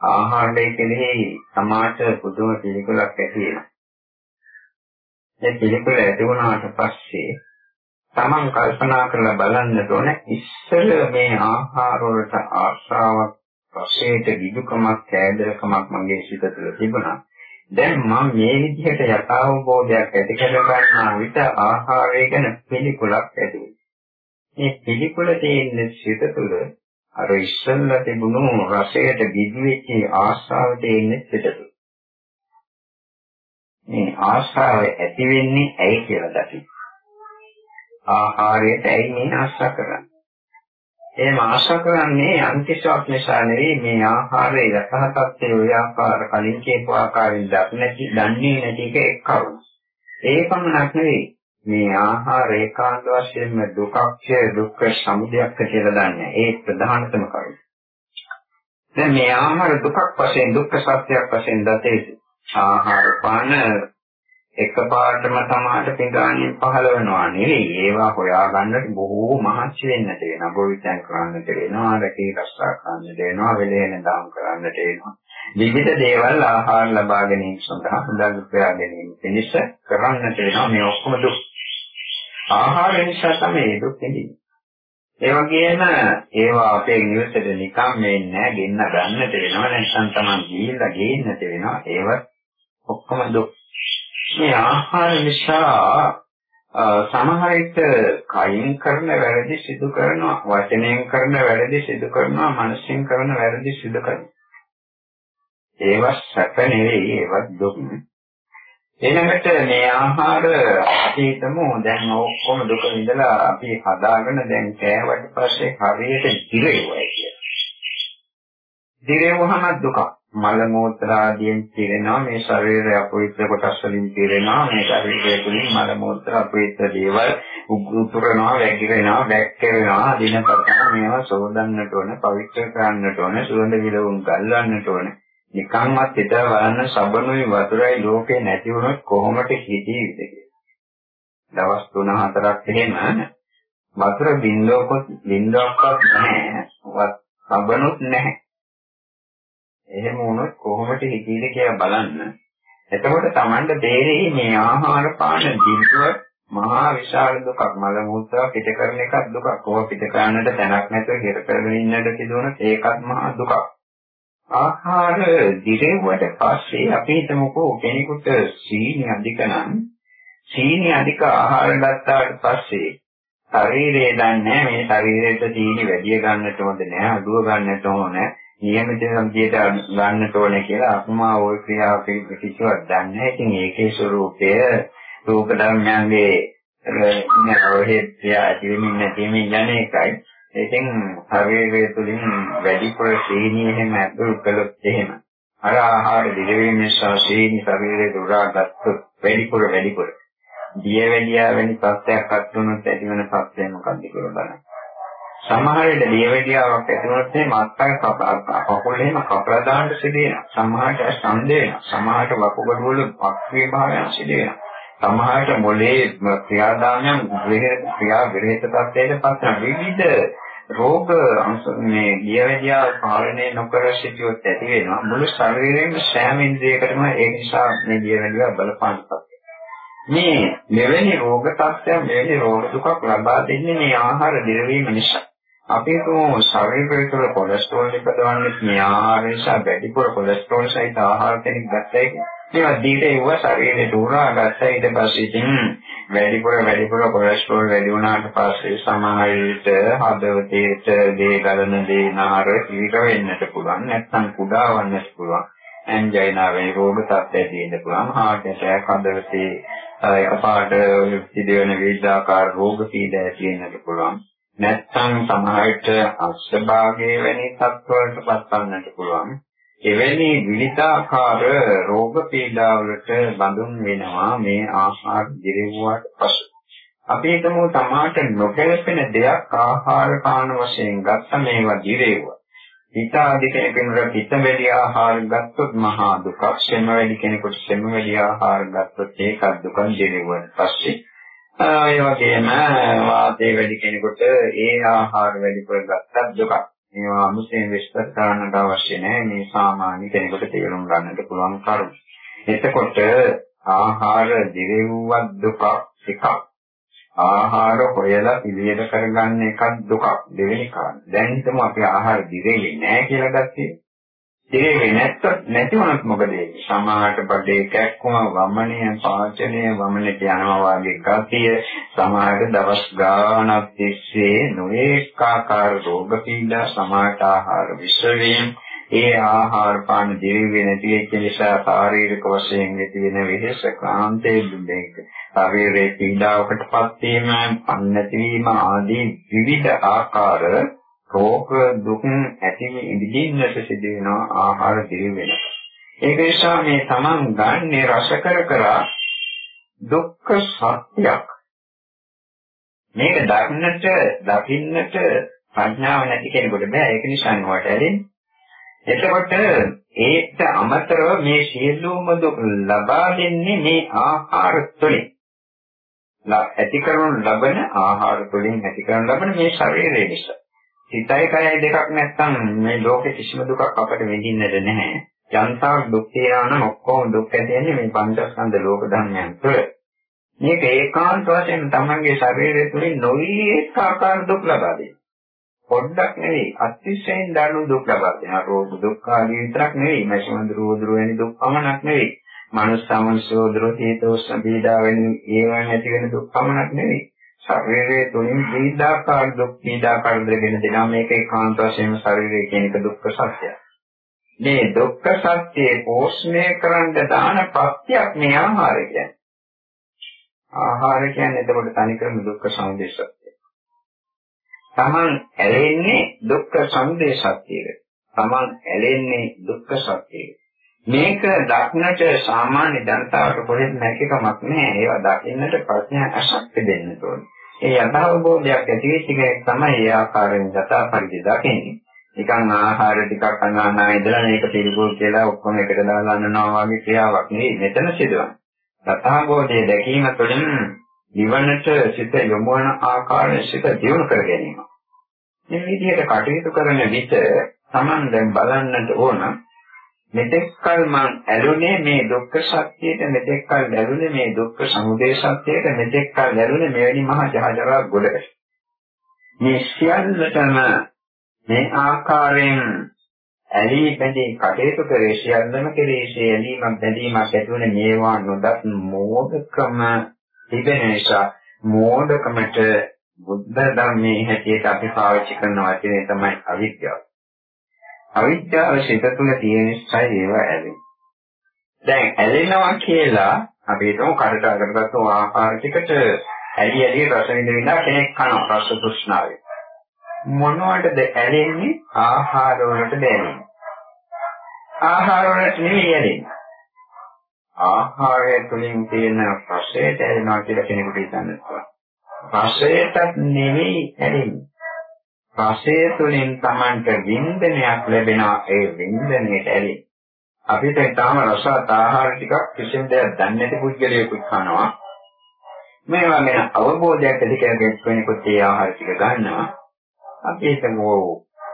ආහාරය කෙරෙහි සමාජ පුදුම පිළිකුලක් ඇති වෙනවා. ඒ පිළිකුල ඇති වුණාට පස්සේ Taman කල්පනා කරලා බලන්න ඕන ඉස්සර මේ ආහාර වලට ආශාවක් රසයට විදුකමක් කෑදරකමක් මගේ සිත තුළ තිබුණා. දැන් මම මේ විදිහට යථාබෝධයක් ඇති කර ගන්නා විට ආහාරය ගැන පිළිකුලක් ඇති වෙනවා. මේ පිළිකුල තියෙන සිත තුළ අර ඉස්සෙල්ලා තිබුණු රසයට දිවිච්ච ආශාව තියෙන සිත තුළ. මේ ආශාව ඇති වෙන්නේ ඇයි කියලා දකින්න. ආහාරයට ඇයි මේ ආශා කරන්නේ? එහෙම ආශා කරන්නේ අන්තිශාක් නිසා නෙවෙයි මේ ආහාරයේ යථාර්ථයේ ඔය ආකාර කලින් කියපු ආකාරයෙන් දන්නේ නැති එක එක්කව. ඒ පමණක් නෙවෙයි මේ ආහාර ඒකාන්ත වශයෙන්ම දුක්ඛය දුක්ඛ සමුදයක් කියලා දන්නේ. ඒ ප්‍රධානතම කරුණ. දැන් මේ ආහාර දුකක් වශයෙන් දුක්ඛ සත්‍යයක් වශයෙන් දතේ ආහාර පාන එකපාරටම තමාට පිටානින් පහළ වෙනවා නෙවෙයි. ඒවා හොයාගන්නට බොහෝ මහන්සි වෙන්නට වෙනවා. ගොවිතැන් කරන්නට වෙනවා, රැකී රක්ෂා කරන්නට වෙනවා, වෙලෙන දාම් කරන්නට වෙනවා. විවිධ දේවල් ආහාර ලබා ගැනීම සඳහා හොඳ උපයා ගැනීම පිණිස කරන්නට වෙනවා. මේ ඔක්කොම දුක් ආහාර නිසා තමයි දුක් විඳින්නේ. ඒ වගේම ඒවා අපේ නිවසේද නිකම් මෙන්නේ නැහැ ගෙන්න ගන්නට වෙනවා නැත්නම් තමයි ගිහිල්ලා ගේන්නට වෙනවා ඒව ඔක්කොම දුක්. මේ ආහාර නිසා සමහර විට කයින් කරන වැරදි සිදු කරනවා වචනයෙන් කරන වැරදි සිදු කරනවා මනසෙන් කරන වැරදි සිදු කරනවා. ඒවා සැප නෙවෙයි ඒවා දුක්. ඊළඟට මේ ආහාර අපි හිතමු දැන් ඔක්කොම දුක විඳලා අපි හදාගෙන දැන් කෑවට පස්සේ හරියට දිරෙවයි කියලා. දිරෙවහම දුක. මල මූත්‍ර ආදියෙන් පිරෙනවා මේ ශරීරය අපවිත්‍ර කොටස් වලින් පිරෙනවා මේ ශරීරය තුලින් මල මූත්‍ර අපවිත්‍ර දේවල් උගුරුනවා වැగిරෙනවා වැක්කෙනවා දිනපතා මේවා සෝදන්නට ඕන පවිත්‍ර කරන්නට ඕන සුවඳ විලවුන් ගල්වන්නට ඕන නිකන්වත් හිතලා බලන්න සබනුයි වතුරයි ලෝකේ නැති වුණොත් කොහොමද හිතීවිද දවස් 3-4ක් එහෙම වතුර බින්දුවකොත් බින්දුවක්වත් නැහැ. සබනුත් නැහැ. එහෙම වුණොත් කොහොමද හිතීද කියලා බලන්න. එතකොට Tamanට තේරෙයි මේ ආහාර පාන බින්දුව මහා විශාල දුකක් මල මුත්‍රා පිට කරන එකක් දුකක්. කොහොම පිට කරන්නට තැනක් නැතුව හිර කරගෙන ඉන්නට සිදුවන ඒකත් මහා දුකක්. ආහාර දිරෙව්වට පස්සේ අපි හිතමුකෝ කෙනෙකුට සීනි අධික නම් සීනි අධික ආහාර ගත්තාට පස්සේ ශරීරය දන්නේ මේ ශරීරයට සීනි වැඩි ගන්නට හොඳ නෑ අඩුව ගන්නට ඕන නියමිත සංකේත ගන්නට ඕනේ කියලා අකුමා ওই ක්‍රියාව කිසිවක් දන්නේ නැහැ. ඉතින් ඒකේ ස්වરૂපය රූප ධර්මයන්ගේ නරෝහේ ක්‍රියා ඇතිවීමෙන් නැතිවීම යන එකයි. ඉතින් ශරීරය තුළින් වැඩිපුර සීනි එහෙම අතුල් කළොත් එහෙම අර ආහාර දිරවීම නිසා සීනි ශරීරයේ දුරාගත්තු වැඩිපුර වැඩිපුර දිය වැඩියා වෙන සත්‍යයක් අත්වනොත් ඇතිවන සත්‍යය මොකක්ද කියලා බලන්න. සමහර විට දියවැඩියාවක් ඇතිවනොත් මේ මාත්‍රාවේ කකුල් එහෙම කපලා දාන්න සිදු වෙනවා. සමහරට සම්ද වෙනවා. සමහරට වකුගඩු වල පක්ෂේ භාවයන් සිදු වෙනවා. සමහරට මොලේ ක්‍රියාදාමයන් ක්‍රියා විරහිත තත්ත්වයට පත් වෙන විවිධ රෝග මේ දියවැඩියා පාලනය නොකර සිටියොත් ඇති වෙනවා මුළු ශරීරයේම සෑම ඉන්ද්‍රියකටම ඒ නිසා මේ දියවැඩියා බලපානවා මේ මෙවැනි රෝග තත්ත්වයන් මෙවැනි රෝග දුකක් ලබා දෙන්නේ මේ ආහාර දිරවීම නිසා අපි කොහොම ශරීරය තුළ කොලෙස්ටරෝල් ඉපදවන්නේ මේ ආහාර නිසා වැඩිපුර කොලෙස්ටරෝල් සහිත ආහාර කෙනෙක් ගත්තයි. ඒවා දීට ඒව ශරීරයට උරා ගත්තා ඊට පස්සේ ඉතින් වැඩිපුර වැඩිපුර කොලෙස්ටරෝල් වැඩි වුණාට පස්සේ සමහර විට හදවතේට දේ ගලන දේ නාර ඉර වෙන්නට පුළුවන්. නැත්නම් කුඩා වන්නත් පුළුවන්. ඇන්ජයිනා වැනි රෝග තත්ත්වය තියෙන්න පුළුවන්. හાર્ට් ඇටැක් හදවතේ අපාට සිදුවෙන විවිධාකාර රෝග පීඩා තියෙන්නත් පුළුවන්. නැත්නම් සමහරට අස්භාගයේ වැනි තත්ත්වවලට පත්වන්නට පුළුවන් එවැනි විවිධාකාර රෝග පීඩාවලට බඳුන් වෙනවා මේ ආහාර දිරෙව්වාට පසු. අපි හිතමු තමාට නොගැලපෙන දෙයක් ආහාර පාන වශයෙන් ගත්ත මේවා දිරෙව්වා. හිත ආදී කෙනෙකුට හිත වැඩි ආහාර ගත්තොත් මහා දුකක්, සෙම වැඩි කෙනෙකුට සෙම වැඩි ආහාර ගත්තොත් ඒකත් දුකක් දිරෙව්වාට පස්සේ ඒ වගේම වාතය වැඩි කෙනෙකුට ඒ ආහාර වැඩි කර ගත්තත් දුකක්. මේවා අමුසෙන් විස්තර කරන්නට අවශ්‍ය නැහැ මේ සාමාන්‍ය කෙනෙකුට තේරුම් ගන්නට පුළුවන් කරුණු. එතකොට ආහාර දිවෙව්වත් දුකක් එකක්. ආහාර හොයලා පිළියෙල කරගන්න එකක් දුකක් දෙවෙනි කාරණා. දැන් හිතමු අපි ආහාර දිවෙන්නේ නැහැ කියලා ගත්තේ. දිවෙන්නේ නැත්තත් නැති වුණත් මොකද වෙන්නේ? සමාහට බඩේ කැක්කුම වමනය පාචනය වමනට යනවා වගේ ගතිය සමාහට දවස් ගාණක් තිස්සේ නොඑක ආකාර රෝග පීඩා සමාහට ආහාර විශ්වයෙන් ඒ ආහාර පාන දිවෙන්නේ නැති එක්ක නිසා ශාරීරික වශයෙන් ඇති වෙන වෙහෙස ක්ලාන්තයේ දුන්නේක ශරීරයේ පීඩාවකටපත් වීම පන්නැතිවීම ආදී විවිධ ආකාර රෝග දුක් ඇති ඉඳින්නට සිදු වෙනවා ආහාර දිවි වෙන. ඒක නිසා මේ Taman ගන්නේ රස කර කර දුක්ඛ සත්‍යයක්. මේක දකින්නට දකින්නට ප්‍රඥාව නැති කෙනෙකුට බෑ ඒක නිසා නෝට ඇලෙන්නේ. එතකොට ඒකට අමතරව මේ සියලුම දුක් ලබා දෙන්නේ මේ ආහාර තුළින්. ඇති කරනු ලබන ආහාර තුළින් ඇති කරනු ලබන මේ ශරීරය නිසා. හිතයි කයයි දෙකක් නැත්නම් මේ ලෝකේ කිසිම දුකක් අපට විඳින්නට නැහැ. යන්තාවක් දුක් තියනවා නම් ඔක්කොම දුක් ඇතිවෙන්නේ මේ පංචස්කන්ධ ලෝක ධර්මයන් තුළ. මේක ඒකාන්ත වශයෙන් තමන්ගේ ශරීරය තුළින් නොවිඑක ආකාර දුක් ලබා දෙනවා. පොඩ්ඩක් නෙවෙයි අතිශයින් දරුණු දුක් ලබා දෙනවා. රෝග දුක් ආදී විතරක් නෙවෙයි, මැෂමඳ රෝදරු වැනි දුක් පමණක් නෙවෙයි. මනුස්ස සමන්සෝදරු හේතෝෂ්ණ පීඩා වැනි ඒවා නැති වෙන දුක් පමණක් නෙවෙයි. ශරීරයේ තුලින් පීඩාකාර දුක් පීඩා කරදරගෙන දෙනවා මේක ඒකාන්ත වශයෙන්ම ශරීරය කියන එක දුක්ඛ සත්‍යය. මේ දුක්ඛ සත්‍යයේ පෝෂණය කරන්න දාන ප්‍රත්‍යක් මේ ආහාරය කියන්නේ. ආහාර කියන්නේ එතකොට තනිකරම දුක්ඛ සමුදය සත්‍යය. Taman ඇලෙන්නේ දුක්ඛ සමුදය සත්‍යයට. Taman ඇලෙන්නේ දුක්ඛ සත්‍යයට. මේක දක්නට සාමාන්‍ය ජනතාවට පොරෙත් නැතිකමක් නෑ. ඒවා දකින්නට ප්‍රඥා අශක්ති දෙන්න ඕනේ. ඒ යථාබෝධයක් ඇති වෙච්ච කෙනෙක් තමයි ඒ ආකාරයෙන් යථා පරිදි දකින්නේ. නිකන් ආහාර ටිකක් අනානා ඉඳලා මේක පිළිගුල් කියලා ඔක්කොම එකට දාලා අන්නනවා වගේ ක්‍රියාවක් නෙවෙයි මෙතන සිදුවන්නේ. යථාබෝධය දැකීම තුළින් නිවනට සිත යොමු වන ආකාරයෙන් සිත දියුණු කර ගැනීම. මේ විදිහට කටයුතු කරන විට Taman දැන් බලන්නට ඕන මෙතෙක්කල් මං ඇලුනේ මේ දුක්ඛ සත්‍යයට මෙතෙක්කල් ඇලුනේ මේ දුක්ඛ සමුදය සත්‍යයට මෙතෙක්කල් ඇලුනේ මෙවැනි මහා ජහජරා ගොඩකට මේ සියල්ලටම මේ ආකාරයෙන් ඇලී බැඳී කටයුතු කරේ සියල්ලම කෙරේ ඇලීමක් බැඳීමක් ඇතිවන මේවා නොදත් මෝඩකම තිබෙන නිසා මෝඩකමට බුද්ධ ධර්මයේ හැටියට අපි පාවිච්චි කරන වචනේ තමයි අවිද්‍යාව. අවිද්‍යාව සිත තුළ තියෙන නිසා ඒව ඇලෙන. දැන් ඇලෙනවා කියලා අපි හිතමු කඩට අරගත්තු ආහාර ටිකට ඇලි ඇලි රස විඳින්න කෙනෙක් කනවා රස තෘෂ්ණාවෙන්. මොනවටද ඇලෙන්නේ? ආහාර වලට දැනෙන්නේ. ආහාර වලට නෙවෙයි ඇලෙන්නේ. ආහාරය තුළින් තියෙන රසයට ඇලෙනවා කියලා කෙනෙකුට හිතන්න පුළුවන්. රසයටත් නෙවෙයි ඇලෙන්නේ. රසය තුළින් Tamanට වින්දනයක් ලැබෙනවා ඒ වින්දනයට ඇලෙන්නේ. අපිට තාම රසවත් ආහාර ටිකක් කිසිම දෙයක් දන්නේ නැති පුද්ගලයෙකුත් කනවා. මේවා ගැන අවබෝධයක් ඇති කරගෙන කෙනෙකුත් ඒ ආහාර ටික ගන්නවා. අපි හිතමු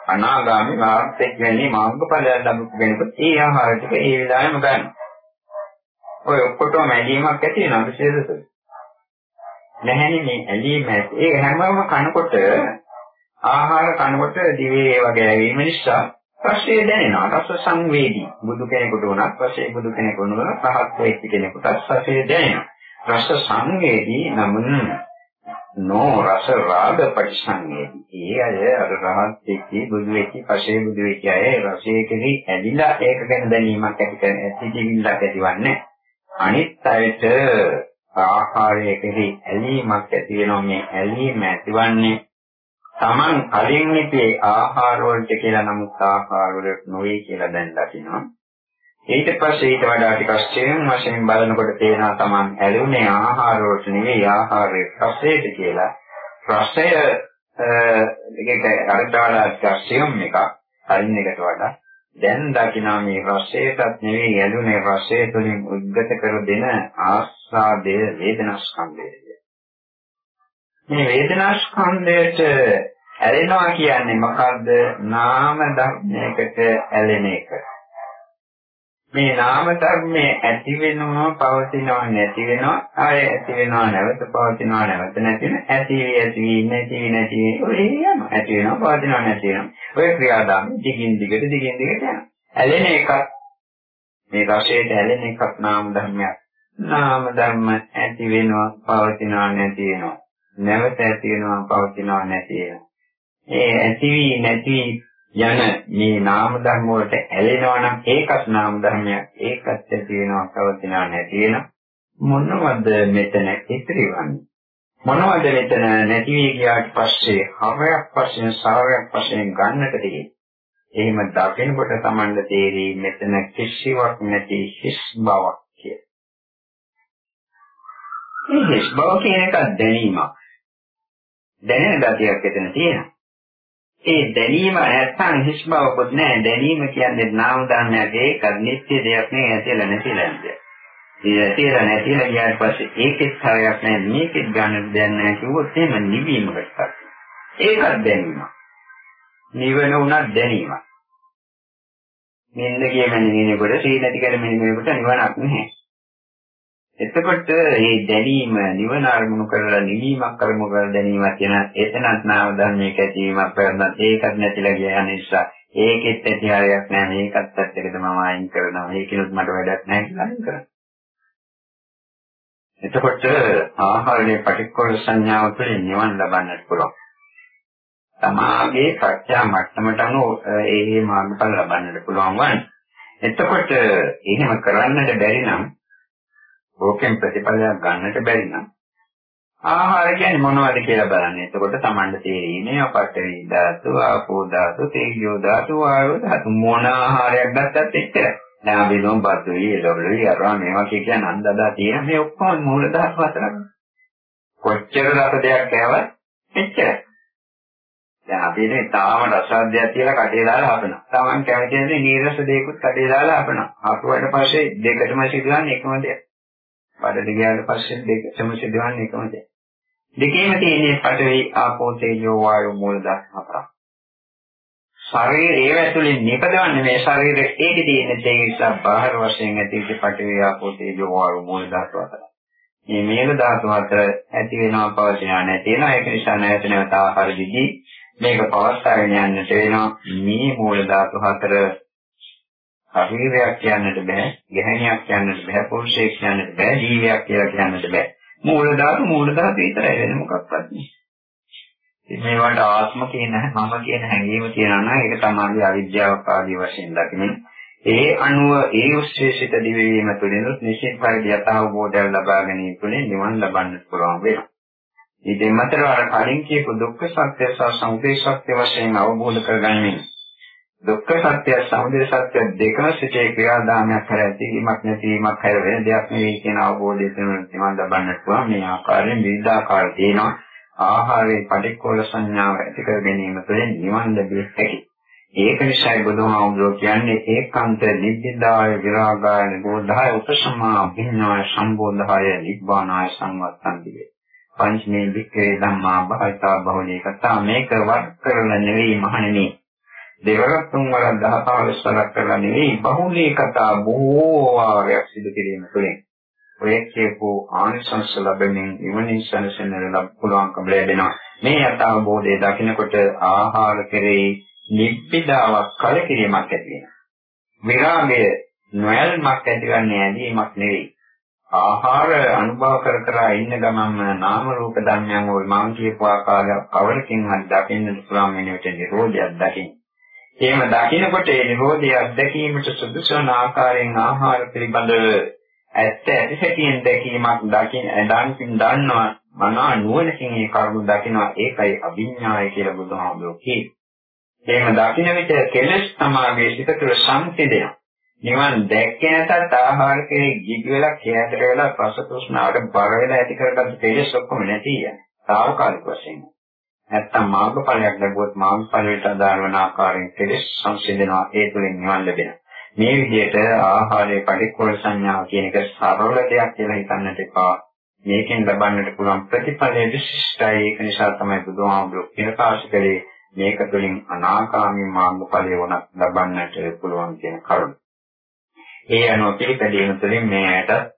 අනාගාමී මාර්ගයක් වෙන්නේ මාර්ගඵලයක් ලැබුණු කෙනෙකුට ඒ ආහාර ටික ඒ වෙලාවෙම ගන්නවා. ඔය ඔක්කොටම ඇලීමක් ඇති වෙනවා විශේෂද? නැහැනේ මේ ඇලීම ඇති. ඒක හැමෝම කනකොට ආහාර කනකොට දිවේ වගේ ඇවීම නිසා රසය දැනෙනවා. රස සංවේදී. බුදු කෙනෙකුට උනත් රසය බුදු කෙනෙකුට උනත් පහත් වෙච්ච කෙනෙකුට රසය දැනෙනවා. රස සංවේදී නමුත් නෝ රස රාග පරිසංවේදී. ඒ අය අර රහත් වෙච්ච බුදු වෙච්ච පසේ බුදු වෙච්ච අය රසයේ කෙරෙහි ඇලිලා ඒක ගැන දැනීමක් ඇති කරන ඇතිදිවිල්ලක් ඇතිවන්නේ. අනිත් අයට ආහාරයේ කෙරෙහි ඇලීමක් ඇති වෙනවා මේ ඇලීම ඇතිවන්නේ Taman කලින් හිතේ ආහාර වලට කියලා නමුත් ආහාර වලට නොවේ කියලා දැන් දකිනවා. ඊට පස්සේ ඊට වඩා ටිකක් ස්ටේන් වශයෙන් බලනකොට තේනවා Taman ඇලුනේ ආහාර වලට නෙවෙයි ආහාරයේ රසයට කියලා. රසය ඒකට අරදාලා ටිකක් ස්ටේන් එකක් අයින් එකට වඩා දැන් දකිනා මේ රසයටත් නෙවෙයි ඇලුනේ රසය තුළින් උද්ගත කර දෙන ආස්වාදය වේදනාස්කන්ධය. මේ වේදනා ස්කන්ධයට ඇලෙනවා කියන්නේ මොකද්ද? නාම ධර්මයකට ඇලෙන එක. මේ නාම ධර්මයේ ඇති වෙනවා පවතිනවා නැති වෙනවා. ආය ඇති වෙනවා නැවත පවතිනවා නැවත නැති වෙන ඇති ඇති නැති නැති ඔය යන ඇති වෙනවා පවතිනවා නැති වෙනවා. ඔය ක්‍රියාදාම දිගින් දිගට දිගින් දිගට යනවා. ඇලෙන එකක් මේ රසයට ඇලෙන එකක් නාම ධර්මයක්. නාම ධර්ම ඇති වෙනවා පවතිනවා නැති වෙනවා. නැවත ඇති වෙනවා පවතිනවා නැති වෙනවා. ඒ ඇති වී නැති යන මේ නාම ධර්ම වලට ඇලෙනවා නම් ඒකත් නාම ධර්මයක්. ඒකත් ඇති වෙනවා පවතිනවා නැති වෙනවා. මොනවද මෙතන ඉතිරිවන්නේ? මොනවද මෙතන නැති වී ගියාට පස්සේ හරයක් වශයෙන් සාරයක් වශයෙන් ගන්නට තියෙන්නේ? එහෙම දකිනකොට Tamanda තේරෙයි මෙතන කිසිවක් නැති හිස් බවක් කියලා. මේ හිස් බව කියන එක දැනීමක්. දැනෙන ගතියක් එතන තියෙනවා. ඒ දැනීම නැත්තම් හිස් බවකුත් නැහැ. දැනීම කියන්නේ නාම ධර්මයක් ඒක නිත්‍ය දෙයක් නෙවෙයි ඇතිලා නැතිලා යන්නේ. ඒ ඇතිලා නැතිලා ගියාට පස්සේ ඒකෙත් හරයක් නැහැ මේකෙත් ගන්න දෙයක් නැහැ කිව්වොත් එහෙම නිවීමකට ඒකත් දැනීම. නිවන උනත් දැනීමක්. නින්ද කියමනේ නිනකොට සී නැති කරමින් නිනකොට නිවනක් නැහැ. එතකොට මේ දැනීම නිවන අරමුණු කරලා නිවීමක් අරමුණු කරලා දැනීම කියන එතනත් නාම ධර්මයක ඇතිවීමක් කරනවා ඒකත් නැතිලා ගියා නිසා ඒකෙත් ඇති හරියක් නැහැ. මේකත් ඇත්තටම මම අයින් කරනවා. ඒකිනුත් මට වැඩක් නැහැ කියලා අයින් කරනවා. එතකොට ආහාරයේ පටික්කොල සංඥාව තුළින් නිවන් ලබන්නට පුළුවන්. තමාගේ ප්‍රඥා මට්ටමට අනුව ඒ මාර්ගඵල ලබන්නට පුළුවන් වань එතකොට එහෙම කරන්නට බැරි නම් ඕකෙන් ප්‍රතිඵලයක් ගන්නට බැරි නම් ආහාර කියන්නේ මොනවද කියලා බලන්න. එතකොට Tamanda තේරෙන්නේ අපට්ඨවි ධාතු, ආපෝ ධාතු, තේජෝ ධාතු, වායෝ ධාතු මොන ආහාරයක් ගත්තත් එච්චරයි. දැන් අපි දුම් බතුයි, එළවලුයි, අරවා මේවා කියන අන්දදා තියෙන මේ ඔක්කොම මූල ධාතු හතරක්. කොච්චර රස දෙයක් කෑවත් එච්චරයි. දැන් අපි ඉතින් තාම රසාද්දයක් කියලා කටේ දාලා හපනවා. Taman කැමති නැති නීරස දෙයක්ත් කටේ දාලා හපනවා. හපුවාට පස්සේ දෙකටම සිදුවන්නේ එකම දෙයක්. බඩට ගියාට පස්සේ දෙකම සිදුවන්නේ එකම දේ. දෙකේම තියෙන්නේ පඩවි ආපෝ තේජෝ වායු මූල ධාතු හතරක්. ශරීරය ඒව ඇතුලේ නිපදවන්නේ මේ ශරීරයේ ඒකේ තියෙන දේ නිසා බාහිර වශයෙන් ඇතිවෙච්ච පඩවි ආපෝ තේජෝ වායු මූල ධාතු හතරක්. මේ මේල ධාතු හතර ඇති වෙනවා පවතිනවා නැති වෙනවා ඒක නිසා නැවත නැවත ආහාර දිදී මේක පවස්සාගෙන යන්නට වෙනවා මේ මූල ධාතු හතර ශරීරයක් කියන්නට බෑ, ගැහණියක් කියන්නට බෑ, පුරුෂයෙක් කියන්නට බෑ, ජීවියක් කියලා කියන්නට බෑ. මූල ධාතු මූල ධාතු විතරයි වෙන මොකක්වත් නෑ. මේවට ආත්ම කියන මම කියන හැඟීම තියනවා නම් ඒක තමයි අවිද්‍යාව ආදී වශයෙන් දකින්නේ. ඒ අනුව ඒ උස්සේසිත දිවීම තුළින් නිශ්චිත පරිදි යථාබෝධය ලබා ගැනීම තුළින් නිවන් ලබන්න පුළුවන් වෙනවා. ඉතින් මතර අර කලින් කියපු දුක්ඛ සත්‍ය සහ සමුදය සත්‍ය වශයෙන් අවබෝධ කරගන්නේ දුක්ඛ සත්‍ය සමුදය සත්‍ය දෙකම සිටේ ක්‍රියාදාමයක් කර ඇතිවීමක් නැතිවීමක් හැර වෙන දෙයක් නෙවෙයි කියන අවබෝධය තුළින් නිවන් ලබන්නට පුළුවන්. මේ ආකාරයෙන් විවිධාකාර තියෙනවා. ආහාරයේ පටික්කුල සංඥාව ඇති කර ගැනීම තුළින් නිවන් ලැබෙන්නේ හැකියි ඒක නිසායි බුදුහාමුදුරුවෝ කියන්නේ ඒකාන්ත නිබ්බිදාය විරාගාය නිබෝධාය උපසමා භින්නාය සම්බෝධාය නිබ්බානාය සංවත්තන්තිය. පංචමේ වික්‍රේ ධම්මා භාවිතා බහුලී කතා මේක වත් කරන නෙවෙයි මහණෙනි. දෙවරක් තුන්වරක් දහ පහළොස් වරක් කරලා නෙවෙයි බහුලී කතා බොහෝ වාරයක් සිදු කිරීම තුළින්. ඔය කියපු ආනිසංස ලැබෙමින් ඉවනින් සනසන ලැබ පුළුවන්කම ලැබෙනවා. මේ යථාබෝධය දකිනකොට ආහාර කෙරෙහි නිබ්බිදාවක් කලකිරීමක් ඇති වෙනවා. විරාගය නොයල්මක් ඇතිවන්නේ ඇදීමක් නෙවෙයි. ආහාර අනුභව කර කර ඉන්න ගමන්ම නාම රූප ධර්මයන් ওই මං කියපු ආකාරය කවරකින් හරි දකින්න පුළුවන් වෙන විට නිරෝධයක් දකින්න. එහෙම දකිනකොට ඒ නිරෝධය අත්දැකීමට සුදුසු වන ආකාරයෙන් ආහාර පිළිබඳව ඇත්ත ඇති හැටියෙන් දැකීමක් දකින්න දන්කින් දන්නවා මනා නුවණකින් ඒ කරුණු දකිනවා ඒකයි අභිඥාය කියලා බුදුහාමුදුරුවෝ කියනවා. එහෙම දකින්න විට කෙලස් තමාගේ සිත තුළ සංසිඳෙනවා. නිවන් දැක්කේ නැතත් ආහාර කෙරේ ගිජු වෙලා කැතර වෙලා රස තෘෂ්ණාවට බර වෙලා ඇති කරගත්ත තේජස් ඔක්කොම නැති යන. తాවකාලික වශයෙන්. නැත්තම් මාර්ගඵලයක් ලැබුවොත් මාර්ගඵලයට අදාළ වන ආකාරයෙන් කෙලස් සංසිඳනවා ඒ තුළින් නිවන් ලැබෙනවා. මේ විදිහට ආහාරයේ පරිකෝල සංඥාව කියන එක සරල දෙයක් කියලා හිතන්නට එපා. මේකෙන් ලබන්නට පුළුවන් ප්‍රතිඵලය විශිෂ්ටයි. ඒක නිසා තමයි බුදුහාමුදුරුවෝ කියන කාශකලේ මේක තුළින් අනාගාමී මාර්ගඵලය වුණත් ලබන්නට පුළුවන් කියන කරුණ. ඒ අනුව පිළිපැදීම තුළින් මේ ඇයට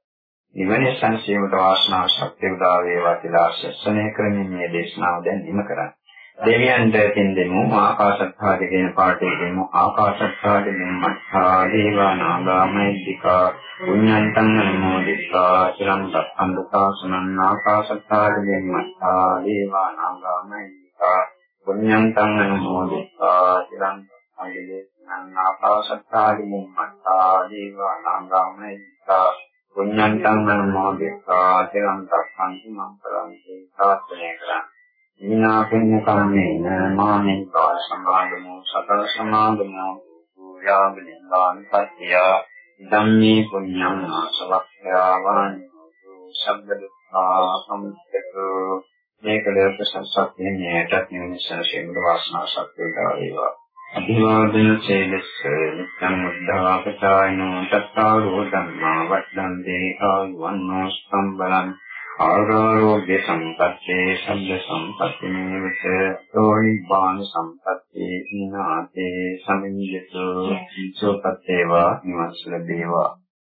නිවනේ සංසීමට වාසනාව ශක්තිය උදා වේවා කියලා ආශිර්වාදනය කරමින් මේ දේශනාව දැන් නිම කරා. දෙවියන්ට පින් දෙමු ආකාශත්හාද කියන පාඩේ දෙමු ආකාශත්හාද මෙම්මා දේවා නාගාමයිතිකා පුඤ්ඤන්තං නමෝදිතා චිරම් සම්බුතා සනන් ආකාශත්හාද මෙම්මා දේවා නාගාමයිතිකා පුඤ්ඤන්තං නමෝදිතා චිරම් සම්බුතා සනන් ආකාශත්හාද මෙම්මා දේවා නාගාමයිතිකා පුඤ්ඤන්තං නමෝදිතා තිරං තක්ඛන්ති මං කරන්ති සාස්ත්‍රණය කරා විනා පුඤ්ඤ කර්මේන මානෙන් පා සමාදමෝ සතර සමාදමෝ යාවලින්වාන් පත්‍ය ධම්මේ පුඤ්ඤං ආසවක්ඛ්‍යාවාන් සබ්බ දුක්ඛා සමුච්චතෝ මේක ලෝක සංසප්පේ නෑටත් නිවනසන ශේමද වාසනා සත්‍යය වේවා. අභිවාදන සේලස්ස නිත්‍යං උද්ධාපචායනෝ තත්තාරෝ ධම්මා වද්දන්තේ ආයුවන්නෝ සම්බලං ආරෝග්‍ය සම්පත්තේ සම්ද සම්පත්තිනේවච තෝනිබ්බාන සම්පත්තේ නාතේ සමිඤ්ඤතු සෝපත්තේවා නිවස් ලැබේවා